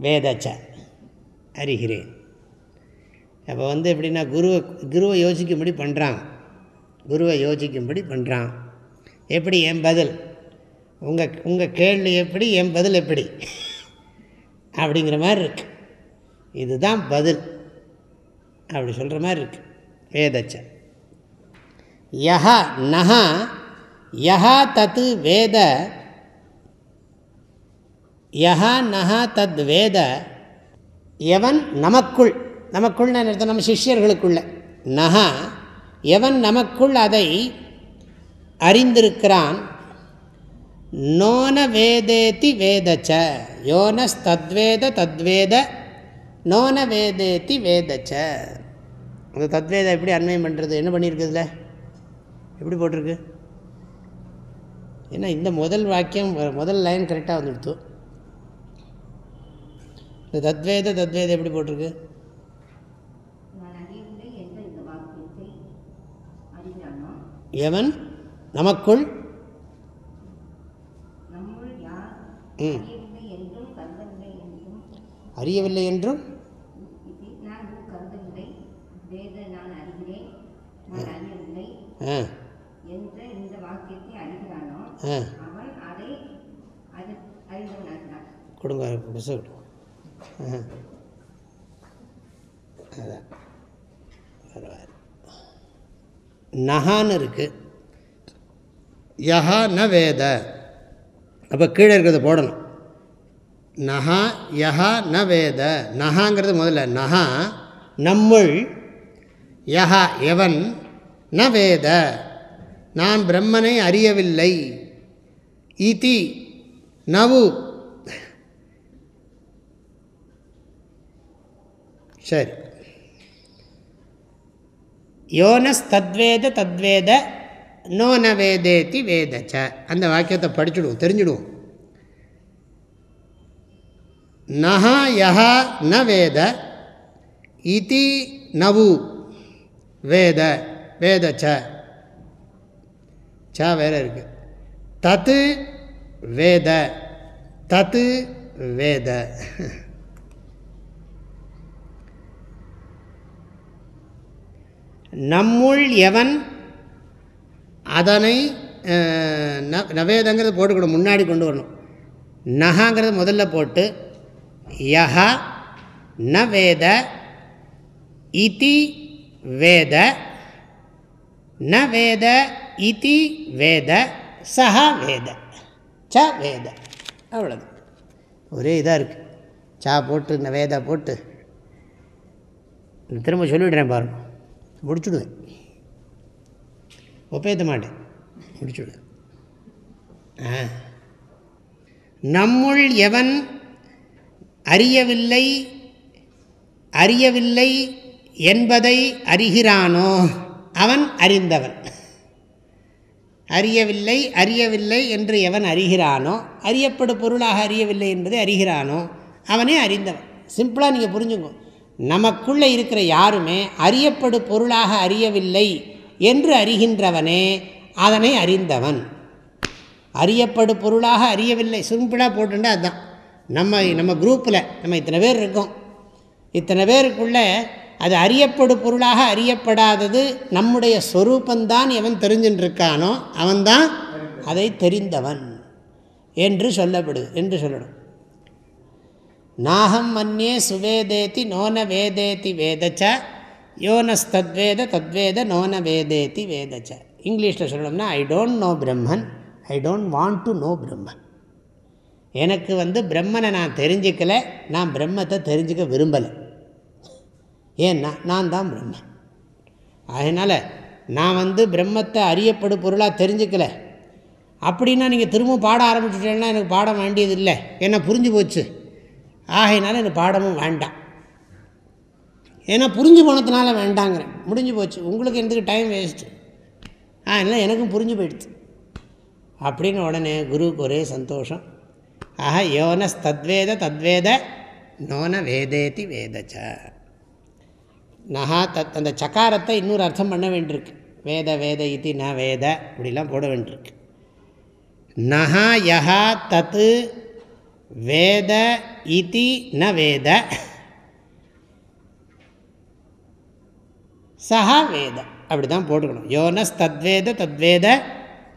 வேதாச்சா அறிகிறேன். அப்போ வந்து எப்படின்னா குருவை குருவை யோசிக்கும்படி பண்ணுறான் குருவை யோசிக்கும்படி பண்ணுறான் எப்படி? என் பதில். உங்கள் உங்கள் கேள்வி எப்படி? என் பதில் எப்படி? அப்படிங்கிற மாதிரி இருக்கு. இதுதான் பதில். அப்படி சொல்கிற மாதிரி இருக்கு. வேதச்ச. யஹா நஹா யஹா தத்து வேத. யஹா நஹா தத் வேத. எவன் நமக்குள் நமக்குள் நான் நம்ம சிஷ்யர்களுக்குள்ள. நஹா எவன் நமக்குள் அதை அறிந்திருக்கிறான்? நோன வேதேதி வேதச்ச யோனஸ் தத்வேத தத்வேத நோன வேதேதி வேதச்ச. அந்த தத்வேத எப்படி அன்வயம் பண்ணுறது என்ன பண்ணியிருக்குதுல எப்படி போட்டிருக்கு? ஏன்னா இந்த முதல் வாக்கியம் முதல் லைன் கரெக்டாக வந்துடுத்து. இந்த தத்வேத தத்வேத எப்படி போட்டிருக்கு? எவன்? நமக்குள் நம்முள் யார் ம் அறியவில்லை என்றும் கருதவில்லை என்றும் அறியவில்லை என்றும் இது நான் இது கருதவில்லை வேத நான் அறிகிறேன் நான் அறியவில்லை ஆ என்ற இந்த வாக்கியத்தை அறிகிறானோ ஆ அவன் அதை அறியவில்லை என்றும்? கொடுங்க புதுசாக ஆ. அதான். நகான்னு இருக்கு. யஹா ந வேத. அப்போ கீழே இருக்கிறத போடணும். நஹா யஹா ந வேத. நஹாங்கிறது முதல்ல. நஹா நம்முள் யஹா எவன் ந வேத. நான் பிரம்மனை அறியவில்லை. இதி நவு. சரி. யோனஸ் தத்வேத தத்வேத. நோன வேதேதி வேதச்ச அந்த வாக்கியத்தை படிச்சுடுவோம் தெரிஞ்சுடுவோம். நஹா யஹா ந வேத இதி நவு வேத வேதச்ச ச. வேற இருக்கு. தத்து வேத தத்து வேத நம்முள் எவன் அதனை ந- நவேதங்கிறது போட்டுக்கணும் முன்னாடி கொண்டு வரணும். நகாங்கிறது முதல்ல போட்டு யஹா ந வேத இதி வேத ந வேத இதி வேத சஹா வேத ச வேத. அவ்வளோது ஒரே இதாக இருக்குது சா போட்டு ந வேதா போட்டு திரும்ப சொல்லிவிடுறேன் பாருங்க. முடிச்சுடுவேன். ஒப்பேற்ற மாட்டேன். முடிச்சுடுவேன் ஆ. நம்முள் எவன் அறியவில்லை அறியவில்லை என்பதை அறிகிறானோ அவன் அறிந்தவன். அறியவில்லை அறியவில்லை என்று எவன் அறிகிறானோ அறியப்படும் பொருளாக அறியவில்லை என்பதை அறிகிறானோ அவனே அறிந்தவன். சிம்பிளாக நீங்கள் புரிஞ்சுங்க. நமக்குள்ளே இருக்கிற யாருமே அறியப்படு பொருளாக அறியவில்லை என்று அறிகின்றவனே அதனை அறிந்தவன். அறியப்படு பொருளாக அறியவில்லை. சிம்பிளாக போட்டுண்டா அதுதான் நம்ம நம்ம குரூப்பில் நம்ம இத்தனை பேர் இருக்கோம். இத்தனை பேருக்குள்ளே அது அறியப்படு பொருளாக அறியப்படாதது நம்முடைய ஸ்வரூபந்தான் எவன் தெரிஞ்சுட்டு இருக்கானோ அவன்தான் அதை தெரிந்தவன் என்று சொல்லப்படுது என்று சொல்லணும். நாகம் மன்யே சுவேதேதி நோன வேதேதி வேதச்ச யோனஸ் தத்வேத தத்வேத நோன வேதேதி வேதச்ச. இங்கிலீஷில் சொல்லணும்னா I don't know Brahman I don't want to know Brahman எனக்கு வந்து பிரம்மனை நான் தெரிஞ்சிக்கலை நான் பிரம்மத்தை தெரிஞ்சுக்க விரும்பலை. ஏன்னா நான் தான் பிரம்மன் அதனால் நான் வந்து பிரம்மத்தை அறியப்படும் பொருளாக தெரிஞ்சுக்கலை. அப்படின்னா நீங்கள் திரும்பவும் பாட ஆரம்பிச்சுட்டேன்னா எனக்கு பாடம் வேண்டியது இல்லை ஏன்னா புரிஞ்சு போச்சு? ஆகையினால எனக்கு பாடமும் வேண்டாம். ஏன்னா புரிஞ்சு போனதுனால வேண்டாங்கிறேன். முடிஞ்சு போச்சு. உங்களுக்கு எந்தக்கு டைம் வேஸ்ட்டு ஆ இல்லை எனக்கும் புரிஞ்சு போயிடுச்சு. அப்படின்னு உடனே குருவுக்கு ஒரே சந்தோஷம். ஆஹா யோன தத்வேத தத்வேத நோன வேதேதி வேதச்ச. நகா தத் அந்த சக்காரத்தை இன்னொரு அர்த்தம் பண்ண வேண்டியிருக்கு. வேத வேத இது ந வேத இப்படிலாம் போட வேண்டியிருக்கு. நகா யஹா தத்து வேத இதி ந வேத. சஹா வேத. அப்படி தான் போட்டுக்கணும். யோனஸ் தத்வேத தத்வேத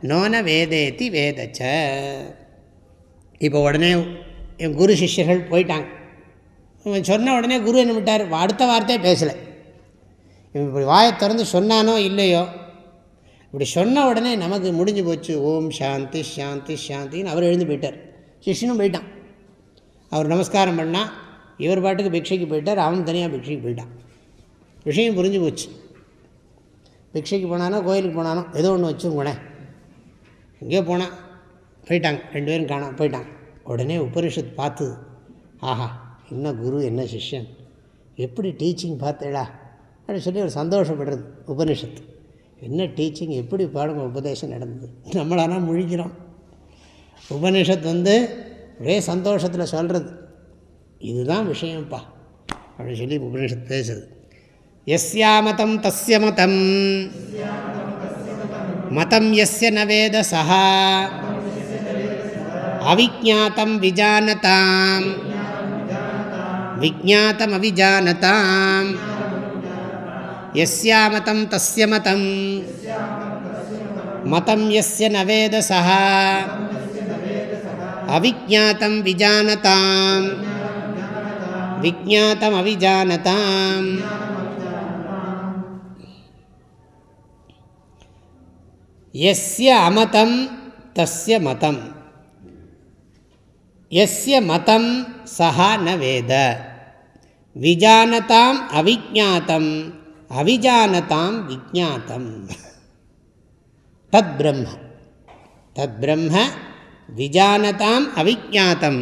நோன வேதேதி வேதச்ச. இப்போ உடனே என் குரு சிஷ்யர்கள் போயிட்டாங்க. இவன் சொன்ன உடனே குரு என்ன விட்டார் அடுத்த வார்த்தையே பேசலை. இவன் இப்படி வாயை திறந்து சொன்னானோ இல்லையோ? இப்படி சொன்ன உடனே நமக்கு முடிஞ்சு போச்சு. ஓம் சாந்தி சாந்தி சாந்தின்னு அவர் எழுந்து போயிட்டார். சிஷ்யனும் போயிட்டான். அவர் நமஸ்காரம் பண்ணால் இவர் பாட்டுக்கு பிக்ஷைக்கு போயிட்டார். அவன் தனியாக பிக்ஷைக்கு போயிட்டான். விஷயம் புரிஞ்சு போச்சு. பிக்ஷைக்கு போனானோ கோயிலுக்கு போனானோ ஏதோ ஒன்று வச்சுங்களேன் எங்கேயோ போனான் போயிட்டாங்க. ரெண்டு பேரும் காணாம போயிட்டாங்க. உடனே உபனிஷத் பார்த்து ஆஹா என்ன குரு என்ன சிஷ்யன்? எப்படி டீச்சிங் பார்த்தேடா? அப்படின்னு சொல்லி ஒரு சந்தோஷப்படுறது உபனிஷத்து. என்ன டீச்சிங் எப்படி பாடுங்க உபதேசம் நடந்தது? நம்மளானால் முழிக்கிறோம். உபனிஷத் வந்து ஒரே சந்தோஷத்தில் சொல்கிறது இதுதான் விஷயம்ப்பா அப்படின்னு சொல்லி உபனிஷத் பேசுது. எஸ்யாமதம் தஸ்ய மதம் மதம் எஸ்ய ந வேத அவிஜாத்தம் விஜானதாம் விஜாத்தம் அவிஜானதாம் எஸ்யாமதம் தஸ்ய மதம் மதம் எஸ்ய ந வேத அவிஜாத்தம் விஜானதாம் விஜாத்தம் அவிஜானதாம் எஸ்ய அமதம் தஸ்ய மதம். எஸ்ய மதம் சஹா ந வேத. விஜானதாம் அவிஜாத்தம் அவிஜானதாம் விஜாத்தம் தத் பிரம்ம தத் பிரம்ம விஜானதாம் அவிஜாத்தம்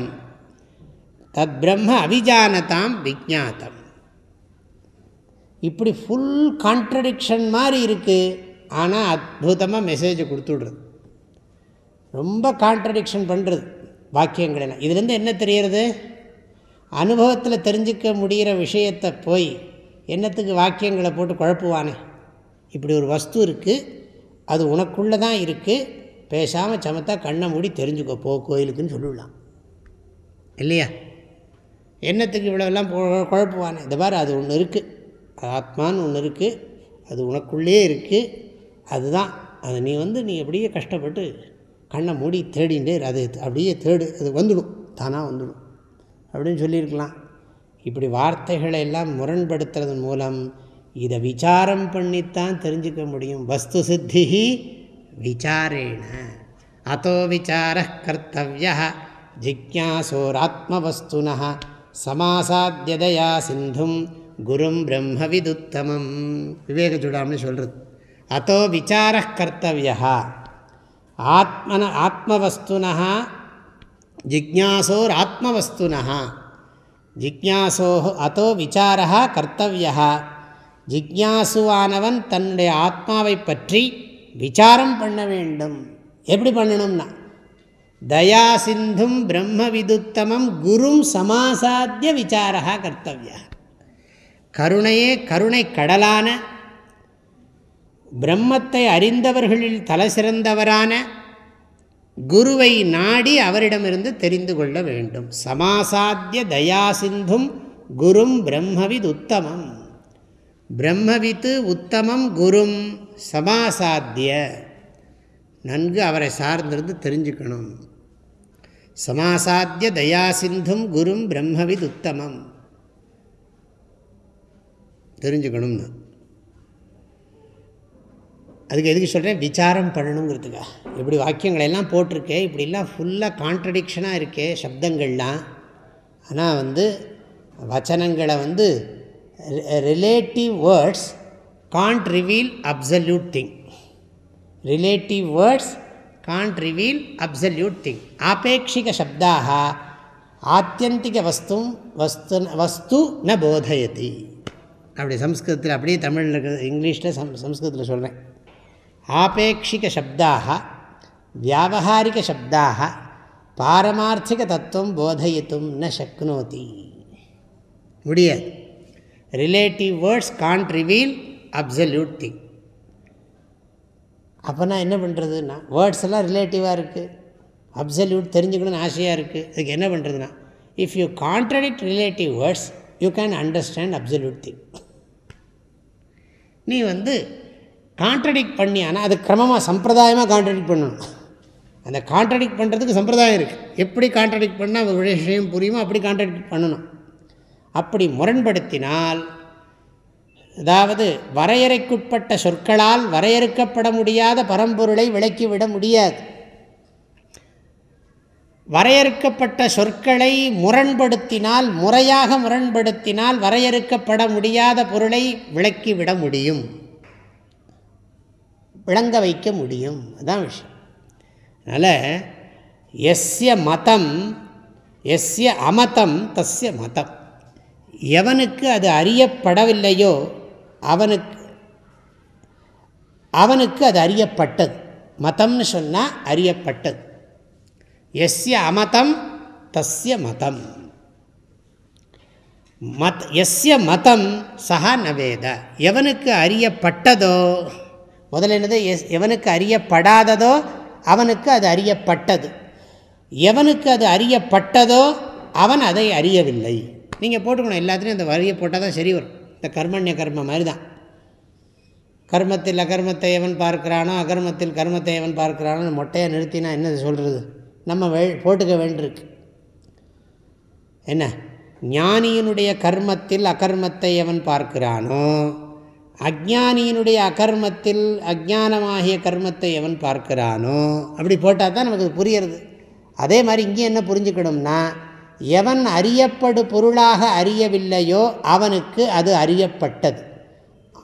தத் பிரம்ம அவிஜானதாம் விஜாத்தம் இப்படி ஃபுல் கான்ட்ரடிக்ஷன் மாதிரி இருக்குது ஆனால் அற்புதமாக மெசேஜை கொடுத்துடுறது. ரொம்ப கான்ட்ரடிக்ஷன் பண்ணுறது வாக்கியங்கள் இதுலேருந்து என்ன தெரிகிறது? அனுபவத்தில் தெரிஞ்சிக்க முடிகிற விஷயத்தை போய் என்னத்துக்கு வாக்கியங்களை போட்டு குழப்புவானே? இப்படி ஒரு வஸ்து இருக்குது அது உனக்குள்ளே தான் இருக்குது பேசாமல் சமத்தா கண்ணை மூடி தெரிஞ்சுக்கோ. போ கோயிலுக்குன்னு சொல்லலாம் இல்லையா? என்னத்துக்கு இவ்வளோலாம் குழப்புவானே? இந்த மாதிரி அது ஒன்று இருக்குது ஆத்மான்னு ஒன்று இருக்குது அது உனக்குள்ளே இருக்குது அதுதான். அது நீ வந்து நீ அப்படியே கஷ்டப்பட்டு கண்ணை மூடி தேடிண்டே அது அப்படியே தேடு. அது வந்துடும். தானாக வந்துடும். அப்படின்னு சொல்லியிருக்கலாம். இப்படி வார்த்தைகளை எல்லாம் முரண்படுத்துறதன் மூலம் இதை விசாரம் பண்ணித்தான் தெரிஞ்சுக்க முடியும். வஸ்து சித்தி விசாரேண. அத்தோ விசார கர்த்தவிய ஜிக்யாசோராத்மவஸ்துன சமாசாத்தியதயா சிந்தும் குரும் பிரம்மவிதுத்தமம் விவேக சுடாமனு சொல்கிறது அத்தோ விசார கர்த்தவியா ஆத்மன ஆத்மவஸ்துனா ஜிக்யாசோர் ஆத்மவஸ்துனா ஜிக்யாசோ அத்தோ விசாரா கர்த்தவியா ஜிக்யாசுவானவன் தன்னுடைய ஆத்மாவை பற்றி விசாரம் பண்ண வேண்டும். எப்படி பண்ணணும்னா தயா சிந்தும் பிரம்ம விதுத்தமம் குரும் சமாசாத்திய விசாரா கர்த்தவியா கருணையே கருணை கடலான பிரம்மத்தை அறிந்தவர்களில் தலைசிறந்தவரான குருவை நாடி அவரிடமிருந்து தெரிந்து கொள்ள வேண்டும். சமாசாத்திய தயாசிந்தும் குரும் பிரம்மவித் உத்தமம். பிரம்மவித்து உத்தமம் குரும் சமாசாத்திய நன்கு அவரை சார்ந்திருந்து தெரிஞ்சுக்கணும். சமாசாத்திய தயாசிந்தும் குரும் பிரம்மவித் உத்தமம். தெரிஞ்சுக்கணும்னு. அதுக்கு எதுக்கு சொல்கிறேன் விசாரம் பண்ணணுங்கிறதுக்காக. இப்படி வாக்கியங்களை எல்லாம் போட்டிருக்கே இப்படிலாம் ஃபுல்லாக கான்ட்ரடிக்ஷனாக இருக்கே சப்தங்கள்லாம். ஆனால் வந்து வச்சனங்களை வந்து relative words can't reveal absolute thing relative words can't reveal absolute thing ஆபேட்சிக சப்தாக ஆத்தியந்திக வஸ்து வஸ்து வஸ்து ந போதயதி. அப்படி சம்ஸ்கிருதத்தில் அப்படியே தமிழில் இருக்கிறது இங்கிலீஷில் சம் சம்ஸ்கிருதத்தில் சொல்கிறேன் ஆபேட்சிக சப்தாக வியாபகாரிக சப்தாக பாரமார்த்திக தத்துவம் போதயித்தும் ந சக்னோதி. முடியாது. Relative words can't reveal absolute thing அப்போனா என்ன பண்ணுறதுன்னா வேர்ட்ஸ் எல்லாம் ரிலேட்டிவாக இருக்குது அப்சல்யூட் தெரிஞ்சுக்கணும்னு ஆசையாக இருக்குது அதுக்கு என்ன பண்ணுறதுன்னா if you contradict relative words you can understand absolute thing நீ வந்து கான்ட்ரடிக்ட் பண்ணி ஆனால் அது கிரமமாக சம்பிரதாயமாக கான்ட்ரடிக்ட் பண்ணணும். அந்த கான்ட்ரடிக்ட் பண்ணுறதுக்கு சம்பிரதாயம் இருக்குது எப்படி கான்ட்ரடிக்ட் பண்ணால் ஒரு விஷயம் புரியுமோ அப்படி கான்ட்ரடிக்ட் பண்ணணும். அப்படி முரண்படுத்தினால் அதாவது வரையறைக்குட்பட்ட சொற்களால் வரையறுக்கப்பட முடியாத பரம்பொருளை விளக்கிவிட முடியாது. வரையறுக்கப்பட்ட சொற்களை முரண்படுத்தினால் முறையாக முரண்படுத்தினால் வரையறுக்கப்பட முடியாத பொருளை விளக்கிவிட முடியும். விளங்க வைக்க முடியும். அதுதான் விஷயம். அதனால் எஸ்ய மதம் எஸ்ய அமதம் தஸ்ய மதம். எவனுக்கு அது அறியப்படவில்லையோ அவனுக்கு அவனுக்கு அது அறியப்பட்டது. மதம்னு சொன்னால் அறியப்பட்டது. எஸ்ய அமதம் தஸ்ய மதம். மத் எஸ்ய மதம் சஹா நவேத. எவனுக்கு அறியப்பட்டதோ முதல்ல என்னது? எஸ் எவனுக்கு அறியப்படாததோ அவனுக்கு அது அறியப்பட்டது. எவனுக்கு அது அறியப்பட்டதோ அவன் அதை அறியவில்லை. நீங்கள் போட்டுக்கணும். எல்லாத்துலேயும் அந்த வரியை போட்டால் தான் சரி வரும். இந்த கர்மண்ய கர்ம மாதிரி தான். கர்மத்தில் அகர்மத்தை எவன் பார்க்கிறானோ அகர்மத்தில் கர்மத்தை எவன் பார்க்கிறானோ மொட்டையை நிறுத்தினா என்ன சொல்கிறது நம்ம வே போட்டுக்க வேண்டியிருக்கு. என்ன? ஞானியினுடைய கர்மத்தில் அகர்மத்தை எவன் பார்க்கிறானோ அஜானியினுடைய அகர்மத்தில் அஜானமாகிய கர்மத்தை எவன் பார்க்கிறானோ? அப்படி போட்டால் தான் நமக்கு புரியறது அதே மாதிரி இங்கே என்ன புரிஞ்சுக்கணும்னா எவன் அறியப்படு பொருளாக அறியவில்லையோ அவனுக்கு அது அறியப்பட்டது.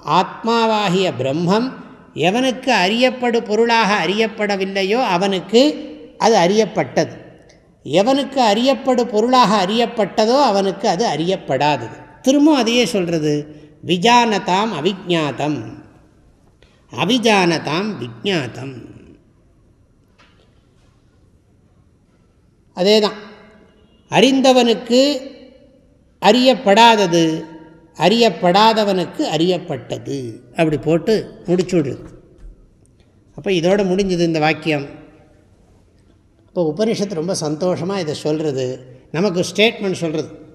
ஆத்மாவாகிய பிரம்மம் எவனுக்கு அறியப்படு பொருளாக அறியப்படவில்லையோ அவனுக்கு அது அறியப்பட்டது. எவனுக்கு அறியப்படு பொருளாக அறியப்பட்டதோ அவனுக்கு அது அறியப்படாதது. திரும்பவும் அதையே சொல்கிறது விஜானதாம் அவிஜாத்தம் அவிஜானதாம் விஜாத்தம் அதே தான் அறிந்தவனுக்கு அறியப்படாதது அறியப்படாதவனுக்கு அறியப்பட்டது. அப்படி போட்டு முடிச்சுடுது அப்போ இதோடு முடிஞ்சது இந்த வாக்கியம். இப்போ உபனிஷத்து ரொம்ப சந்தோஷமாக இதை சொல்கிறது நமக்கு ஸ்டேட்மெண்ட் சொல்கிறது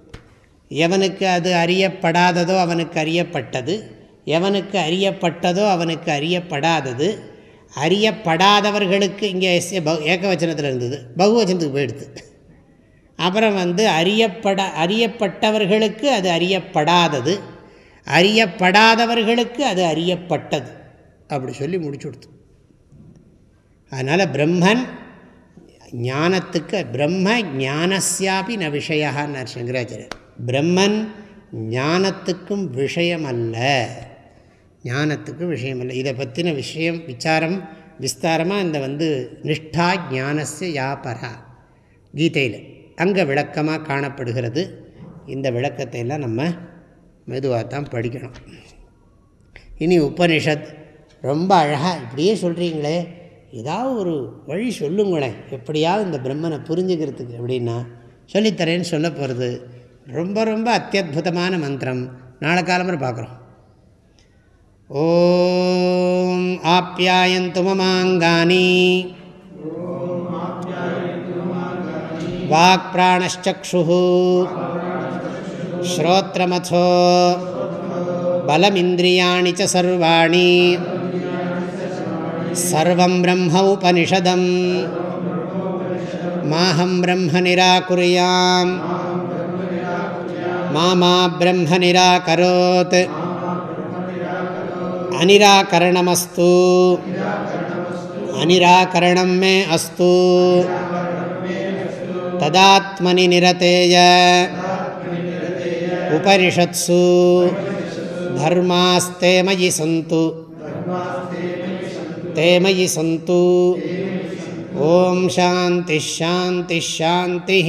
எவனுக்கு அது அறியப்படாததோ அவனுக்கு அறியப்பட்டது. எவனுக்கு அறியப்பட்டதோ அவனுக்கு அறியப்படாதது. அறியப்படாதவர்களுக்கு இங்கே எஸ்ய ஏகவச்சனத்தில் இருந்தது. பகுவச்சனத்துக்கு போயிடுது அப்புறம் வந்து அறியப்பட அறியப்பட்டவர்களுக்கு அது அறியப்படாதது. அறியப்படாதவர்களுக்கு அது அறியப்பட்டது. அப்படி சொல்லி முடிச்சு கொடுத்து. அதனால் பிரம்மன் ஞானத்துக்கு பிரம்ம ஞானஸ்யாபி ந விஷயான்னார் சங்கராச்சாரியர். பிரம்மன் ஞானத்துக்கும் விஷயம் அல்ல ஞானத்துக்கும் விஷயம் அல்ல இதை பற்றின விஷயம் விசாரம் விஸ்தாரமாக இந்த வந்து நிஷ்டா ஞானஸ்ய யாபரா. கீதையில் அங்கே விளக்கமாக காணப்படுகிறது. இந்த விளக்கத்தை எல்லாம் நம்ம மெதுவாக தான் படிக்கணும். இனி உபனிஷத் ரொம்ப அழகாக இப்படியே சொல்கிறீங்களே ஏதாவது ஒரு வழி சொல்லுங்களேன். எப்படியாவது இந்த பிரம்மனை புரிஞ்சுக்கிறதுக்கு அப்படின்னா சொல்லித்தரேன்னு சொல்ல போகிறது ரொம்ப ரொம்ப அத்தியுதமான மந்திரம். நாளை காலம்பரை பார்க்குறோம் ஓம் ஆப்யாயந்து மமாங்கானி. வாக் பிராணச்சு ஸ்ரோத்திரமோ பலமிந்திரியாணி சர்வாணி. சர்வம் பிரம்ம உபனிஷதம். மாஹம் பிரம்ம நிராகுரியாம். मा मा ब्रह्म निराकरोत् अनिराकरणमस्तु। अनिराकरणं मे अस्तु। तदात्मनि निरतेय। उपनिषत्सु धर्मास्ते मयि सन्तु। ते मयि सन्तु। ॐ शान्तिश्शान्तिश्शान्तिः